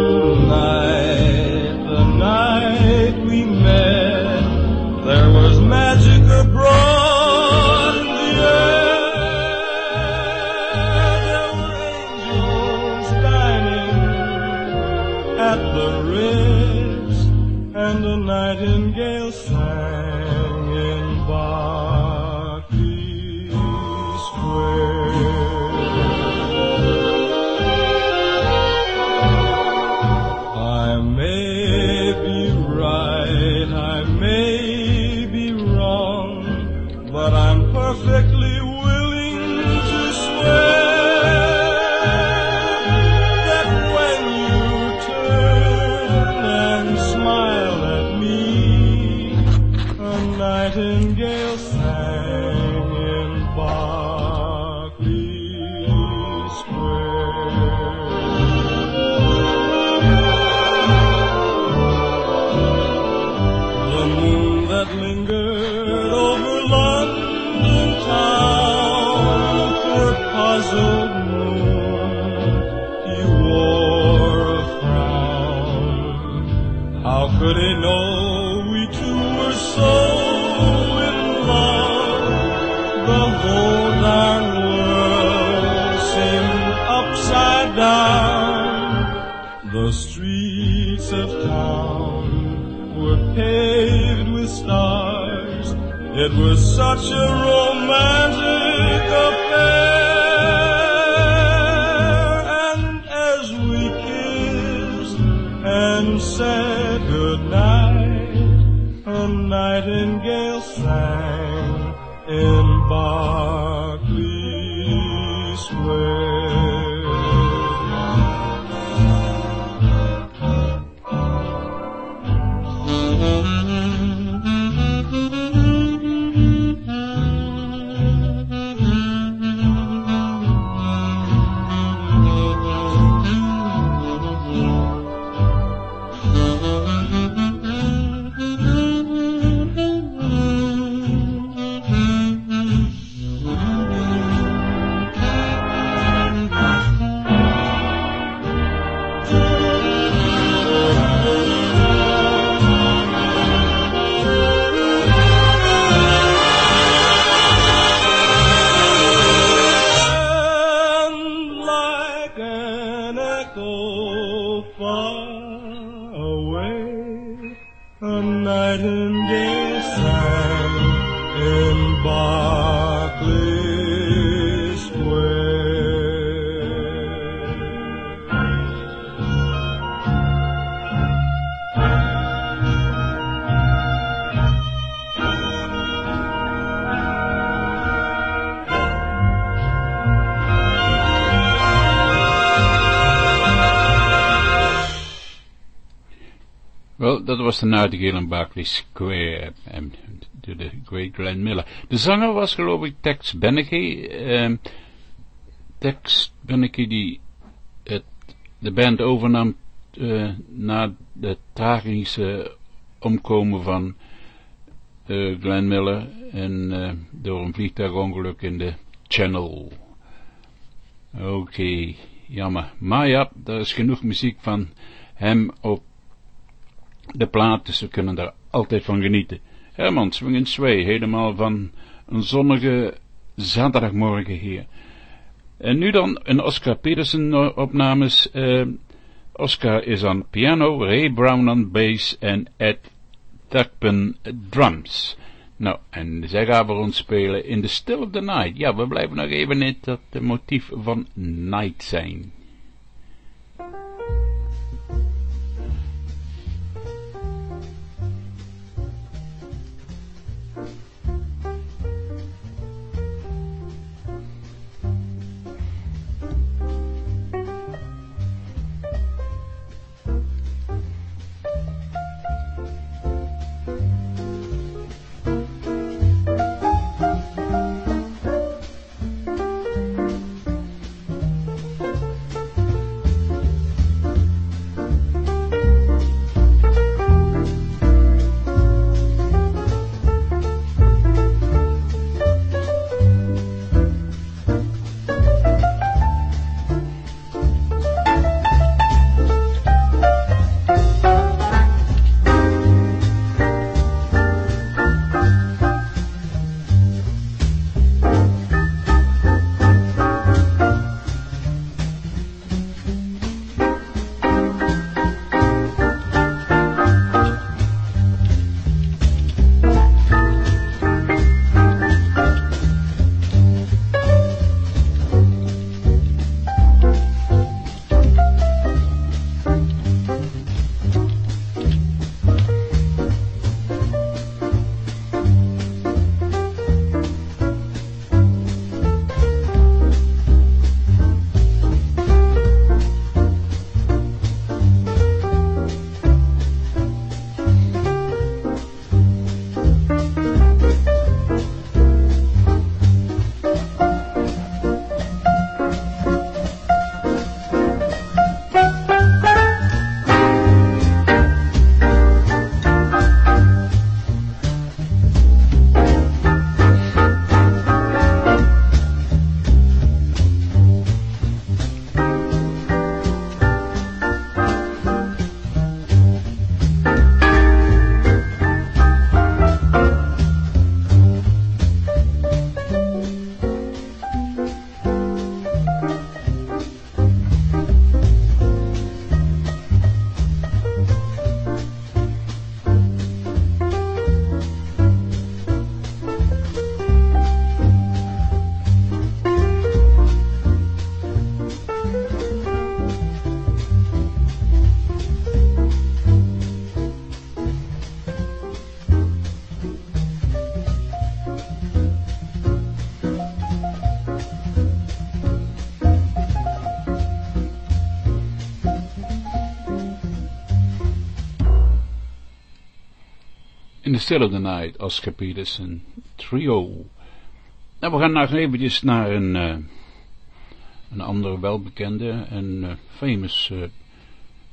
De Nightingale in Berkeley Square. En door de great Glenn Miller. De zanger was geloof ik Tex Beneke. ehm Tex Beneke die het, de band overnam eh, na het tragische omkomen van eh, Glenn Miller en eh, door een vliegtuigongeluk in de Channel. Oké, jammer. Maar ja, er is genoeg muziek van hem op de plaat, dus we kunnen daar altijd van genieten. Herman, swing in sway, helemaal van een zonnige zaterdagmorgen hier. En nu dan een Oscar Peterson opnames. eh, Oscar is aan piano, Ray Brown aan bass en Ed Tuckpen drums. Nou, en zij gaan voor ons spelen in The Still of the Night. Ja, we blijven nog even in dat motief van night zijn. Still of the Night, Oscar Peterson Trio. Nou, we gaan nog eventjes naar een, eh, een andere welbekende en eh, famous eh,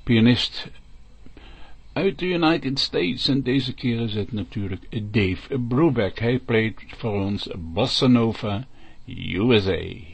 pianist uit de United States. En deze keer is het natuurlijk Dave Brubeck. Hij playt voor ons Bossa Nova USA.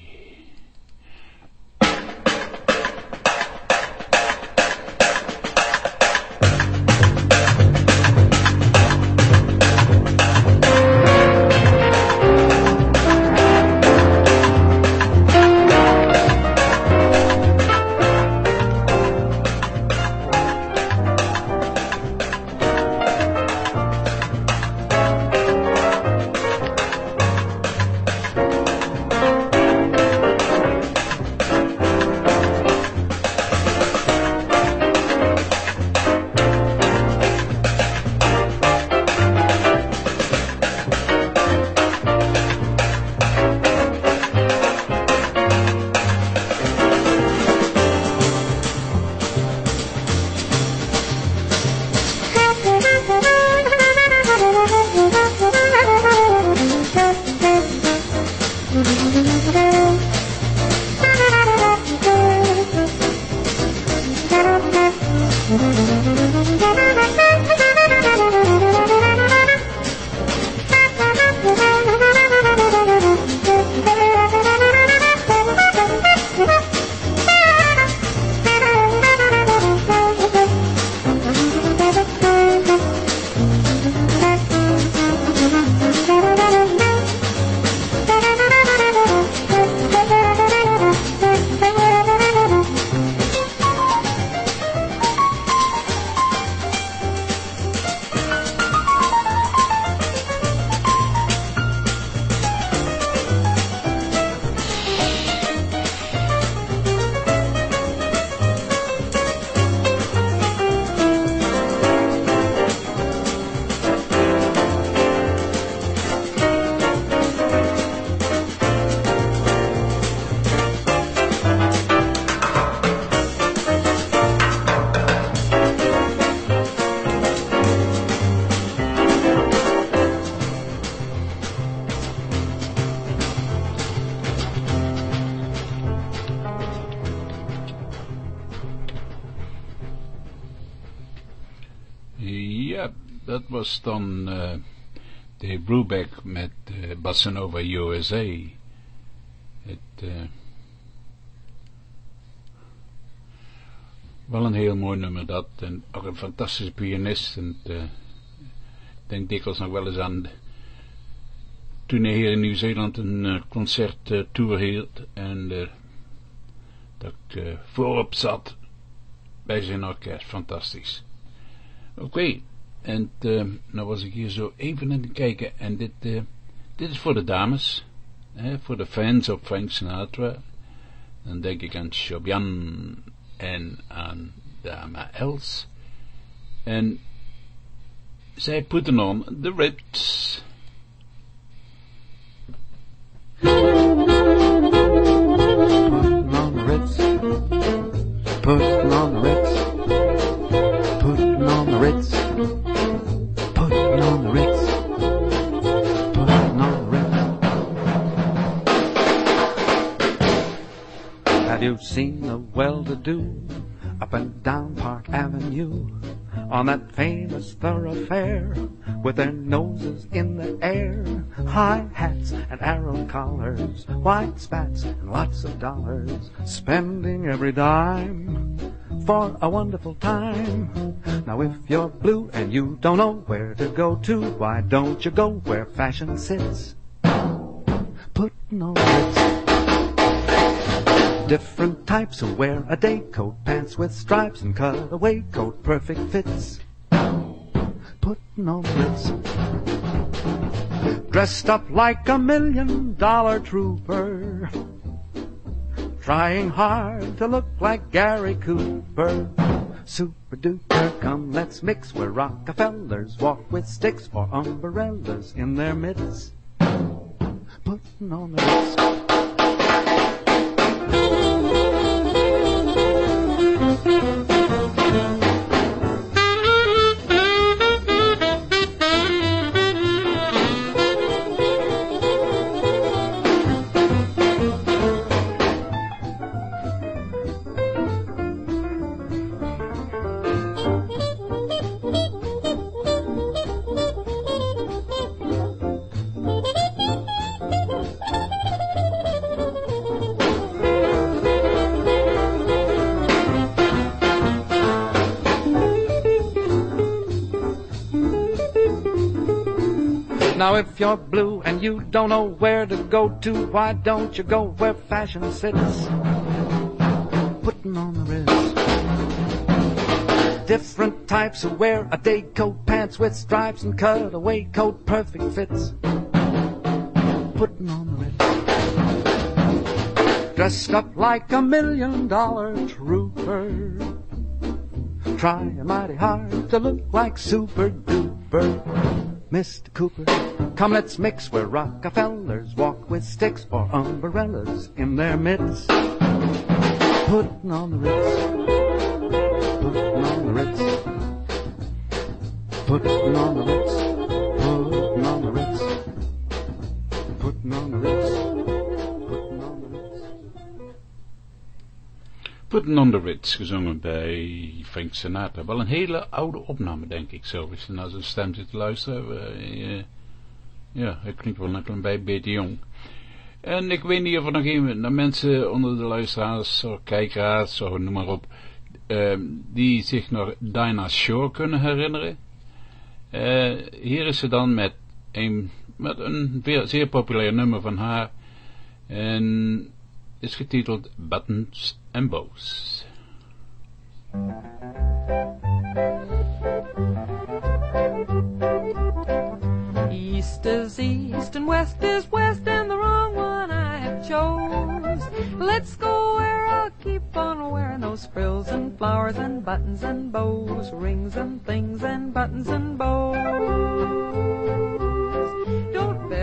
Was dan eh Dave Brubeck met eh Bossa Nova USA. Het, eh, wel een heel mooi nummer dat. En ook een fantastische pianist. En ik denk dikwijls nog wel eens aan de- toen hij hier in Nieuw-Zeeland een eh, concert eh, tour hield. En dat ik voorop zat bij zijn orkest. Fantastisch. Oké, en eh, nou was ik hier zo even aan het kijken en dit, eh, dit is voor de dames, hè, voor de fans op Frank Sinatra. Dan denk ik aan Shobian en aan dame Els. En zij putten on the Ritz. Putting on the on Have seen the well-to-do up and down Park Avenue on that famous thoroughfare with their noses in the air, high hats and arrow collars, white spats and lots of dollars, spending every dime for a wonderful time. Now if you're blue and you don't know where to go to, why don't you go where fashion sits? Putting on Ritz. Different types who wear a day coat, pants with stripes and cutaway coat, perfect fits. Putting on Ritz. Dressed up like a million dollar trooper. Trying hard to look like Gary Cooper. Super duper, come let's mix where Rockefellers walk with sticks or umbrellas in their midst. Putting on the Ritz. If you're blue and you don't know where to go to, why don't you go where fashion sits? Putting on the wrist. Different types who wear a day coat, pants with stripes and cutaway coat, perfect fits. Putting on the wrist. Dressed up like a million dollar trooper. Trying mighty hard to look like super duper. Mr. Cooper, come let's mix where Rockefellers walk with sticks or umbrellas in their midst. Putting on the Ritz. Putting on the Ritz. Putting on the Ritz. Footin' on gezongen bij Frank Sinatra. Wel een hele oude opname, denk ik zo. Als je naar zijn stem zit te luisteren. eh, ja, hij klinkt wel een bij beetje jong. En ik weet niet of er nog de mensen onder de luisteraars, of kijkeraars, noem maar op, ehm, die zich nog Dinah Shore kunnen herinneren. Eh, hier is ze dan met een, met een zeer populair nummer van haar. En is getiteld Buttons and. East is east and west is west and the wrong one I have chose. Let's go where I'll keep on wearing those frills and flowers and buttons and bows, rings and things and buttons and bows.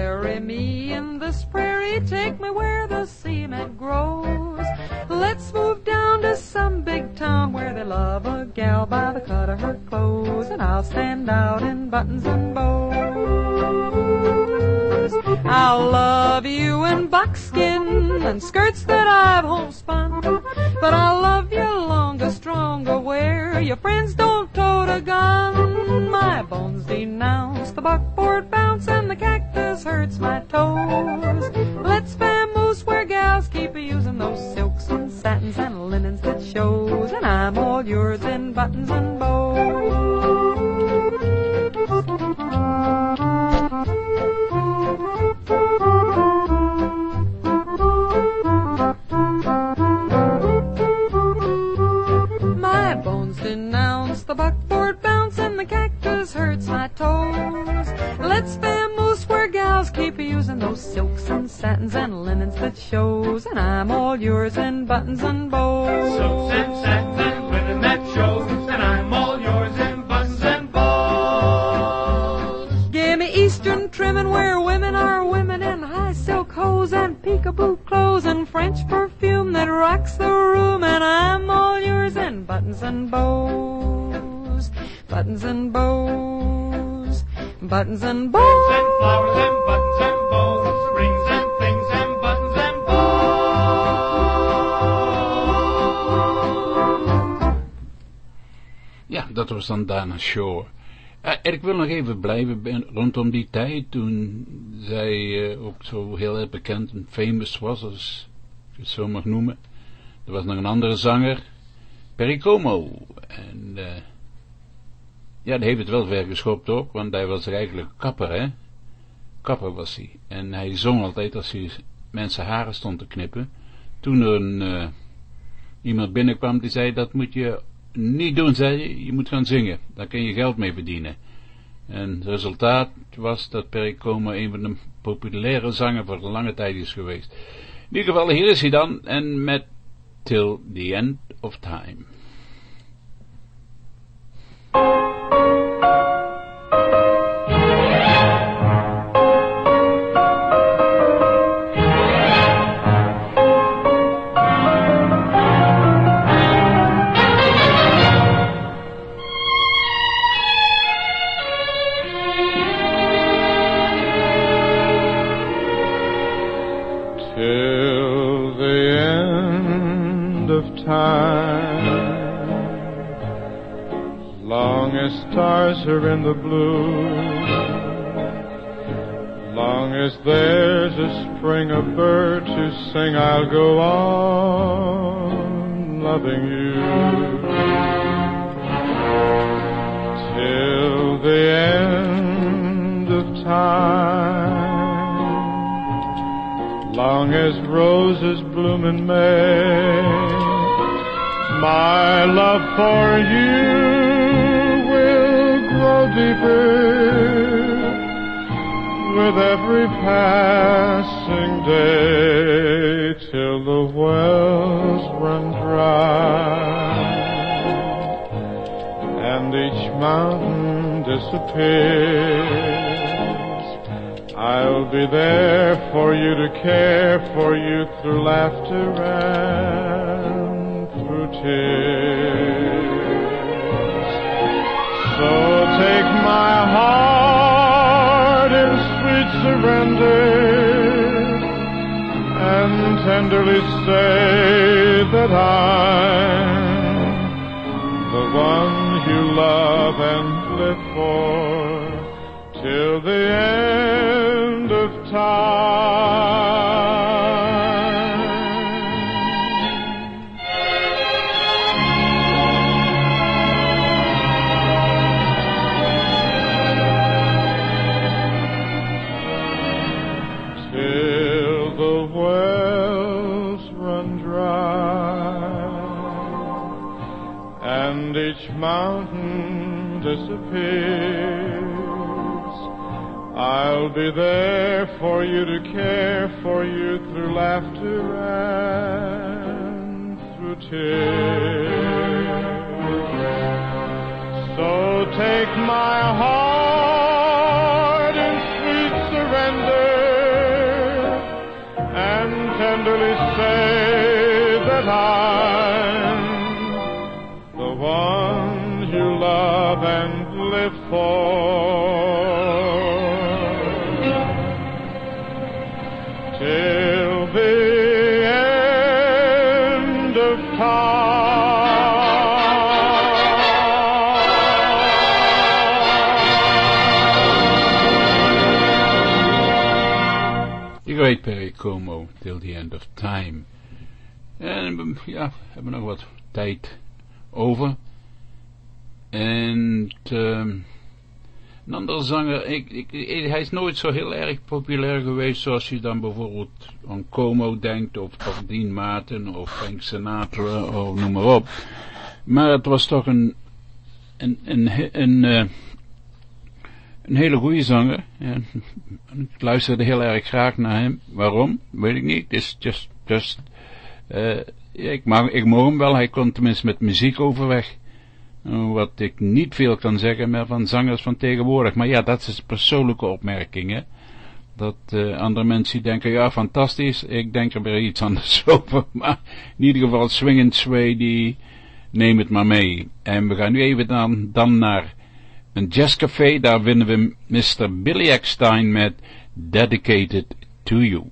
Bury me in this prairie, take me where the cement grows. Let's move down to some big town where they love a gal by the cut of her clothes, and I'll stand out in buttons and bows. I'll love you in buckskin and skirts that I've homespun, but I'll love you longer, stronger where your friends don't tote a gun. My bones denounce the buckboard bounce and the cactus hurts my toes. Let's vamoose where gals keep using those silks and satins and linens that shows, and I'm all yours in buttons and bows. The cactus hurts my toes. Let's vamoose where gals keep using those silks and satins and linens that shows, and I'm all yours in buttons and bows. Silks and satins and linen that shows, and I'm all yours in buttons and bows. Give me Eastern trimming where women are women in high silk hose and peekaboo clothes and French perfume that rocks the room, and I'm all yours in buttons and bows, buttons and bows, buttons and bows. And flowers and buttons and bows, rings and things and buttons and bows. Ja, dat was dan Dana Shore. Eh, en ik wil nog even blijven rondom die tijd toen zij eh, ook zo heel erg bekend en famous was, als je het zo mag noemen. Er was nog een andere zanger, Perry Como. En eh, ja, die heeft het wel ver geschopt ook, want hij was eigenlijk kapper, hè. Kapper was hij. En hij zong altijd als hij mensen haren stond te knippen. Toen er een, eh, iemand binnenkwam die zei, dat moet je niet doen, zei hij. Je moet gaan zingen. Daar kun je geld mee verdienen. En het resultaat was dat Perry Como een van de populaire zangers voor een lange tijd is geweest. In ieder geval, hier is hij dan. En met Till the End of Time. As stars are in the blue, long as there's a spring, a bird to sing, I'll go on loving you till the end of time. Long as roses bloom in May, my love for you deeper with every passing day till the wells run dry and each mountain disappears. I'll be there for you to care for you through laughter and through tears. So my heart in sweet surrender and tenderly say that I'm the one you love and live for till the end of time. Disappears. I'll be there for you to care for you through laughter and through tears. So take my heart in sweet surrender and tenderly say that I'm live for. Till the end of time. The Great Perry Como, Till the End of Time. En we ja, hebben nog wat tijd over. En ehm, um, een andere zanger, ik, ik, hij is nooit zo heel erg populair geweest zoals je dan bijvoorbeeld aan Como denkt, of, of Dean Martin, of Frank Sinatra, of noem maar op. Maar het was toch een, een, een, een, eh, een hele goede zanger. Ja, ik luisterde heel erg graag naar hem. Waarom? Weet ik niet. Het is just, just, ja, ik, mag, ik hem wel. Hij kon tenminste met muziek overweg. Wat ik niet veel kan zeggen meer van zangers van tegenwoordig. Maar ja, dat is persoonlijke opmerking, hè. Dat eh, andere mensen denken, ja, fantastisch. Ik denk er weer iets anders over. Maar in ieder geval, Swingend Sway, die neem het maar mee. En we gaan nu even dan, dan naar een jazzcafé. Daar vinden we Mr. Billy Eckstein met Dedicated to You.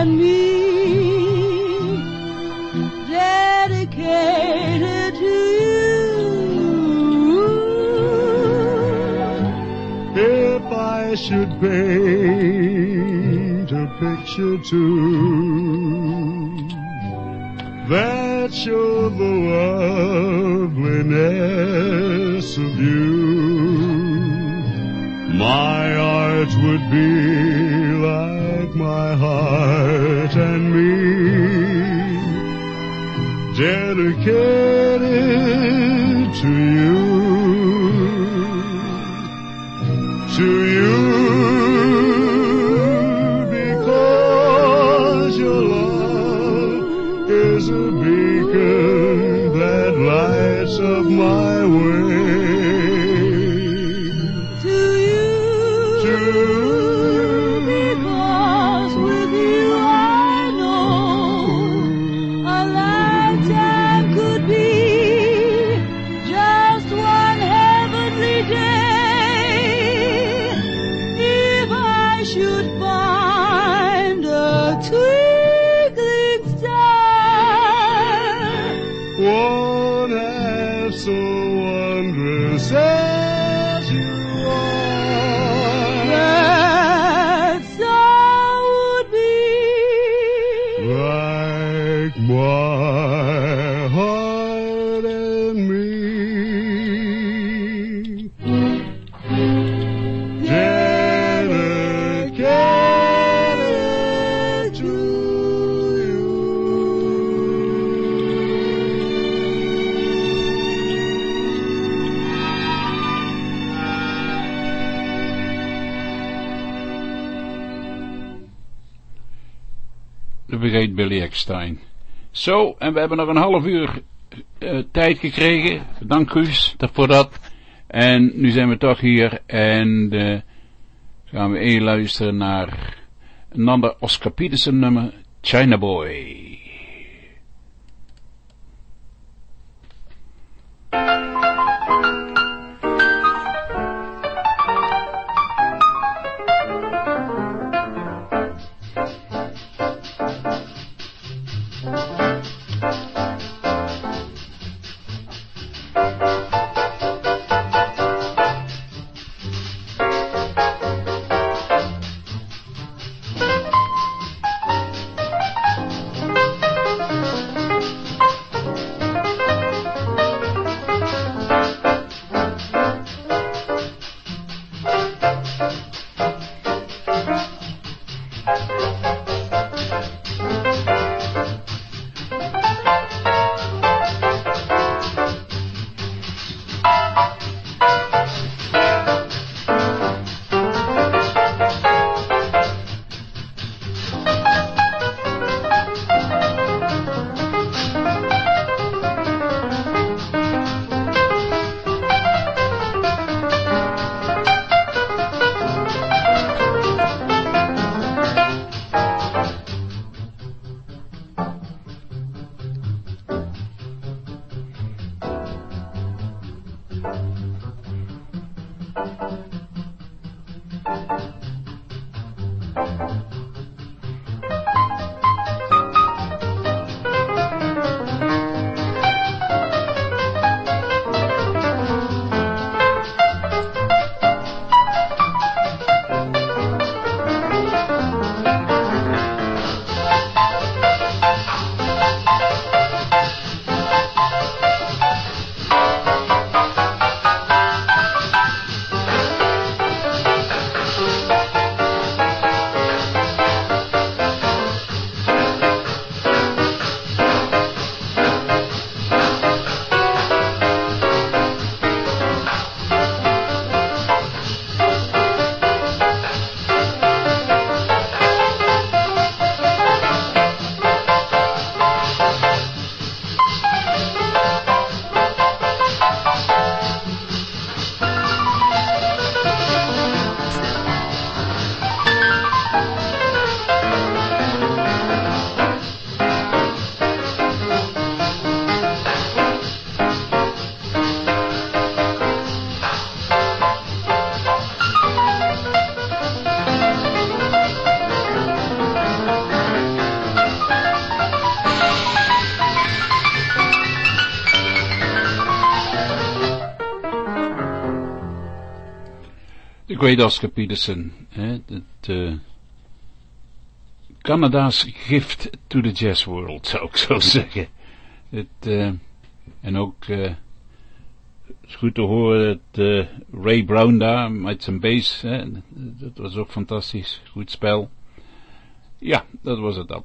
And me, dedicated to you. If I should paint a picture too that showed the loveliness of you, my art would be like my heart and me, dedicated to you. To you Billy Eckstein. Zo, en we hebben nog een half uur uh, tijd gekregen. Dank Guus voor dat. En nu zijn we toch hier en uh, gaan we even luisteren naar een ander Oscar Peterson nummer, China Boy. Great Oscar Peterson. Hè, het uh, Canada's gift to the jazz world, zou ik zo zeggen. Het, uh, en ook, uh, is goed te horen, dat Ray Brown daar met zijn bass, dat was ook fantastisch. Goed spel. Ja, dat was het dan.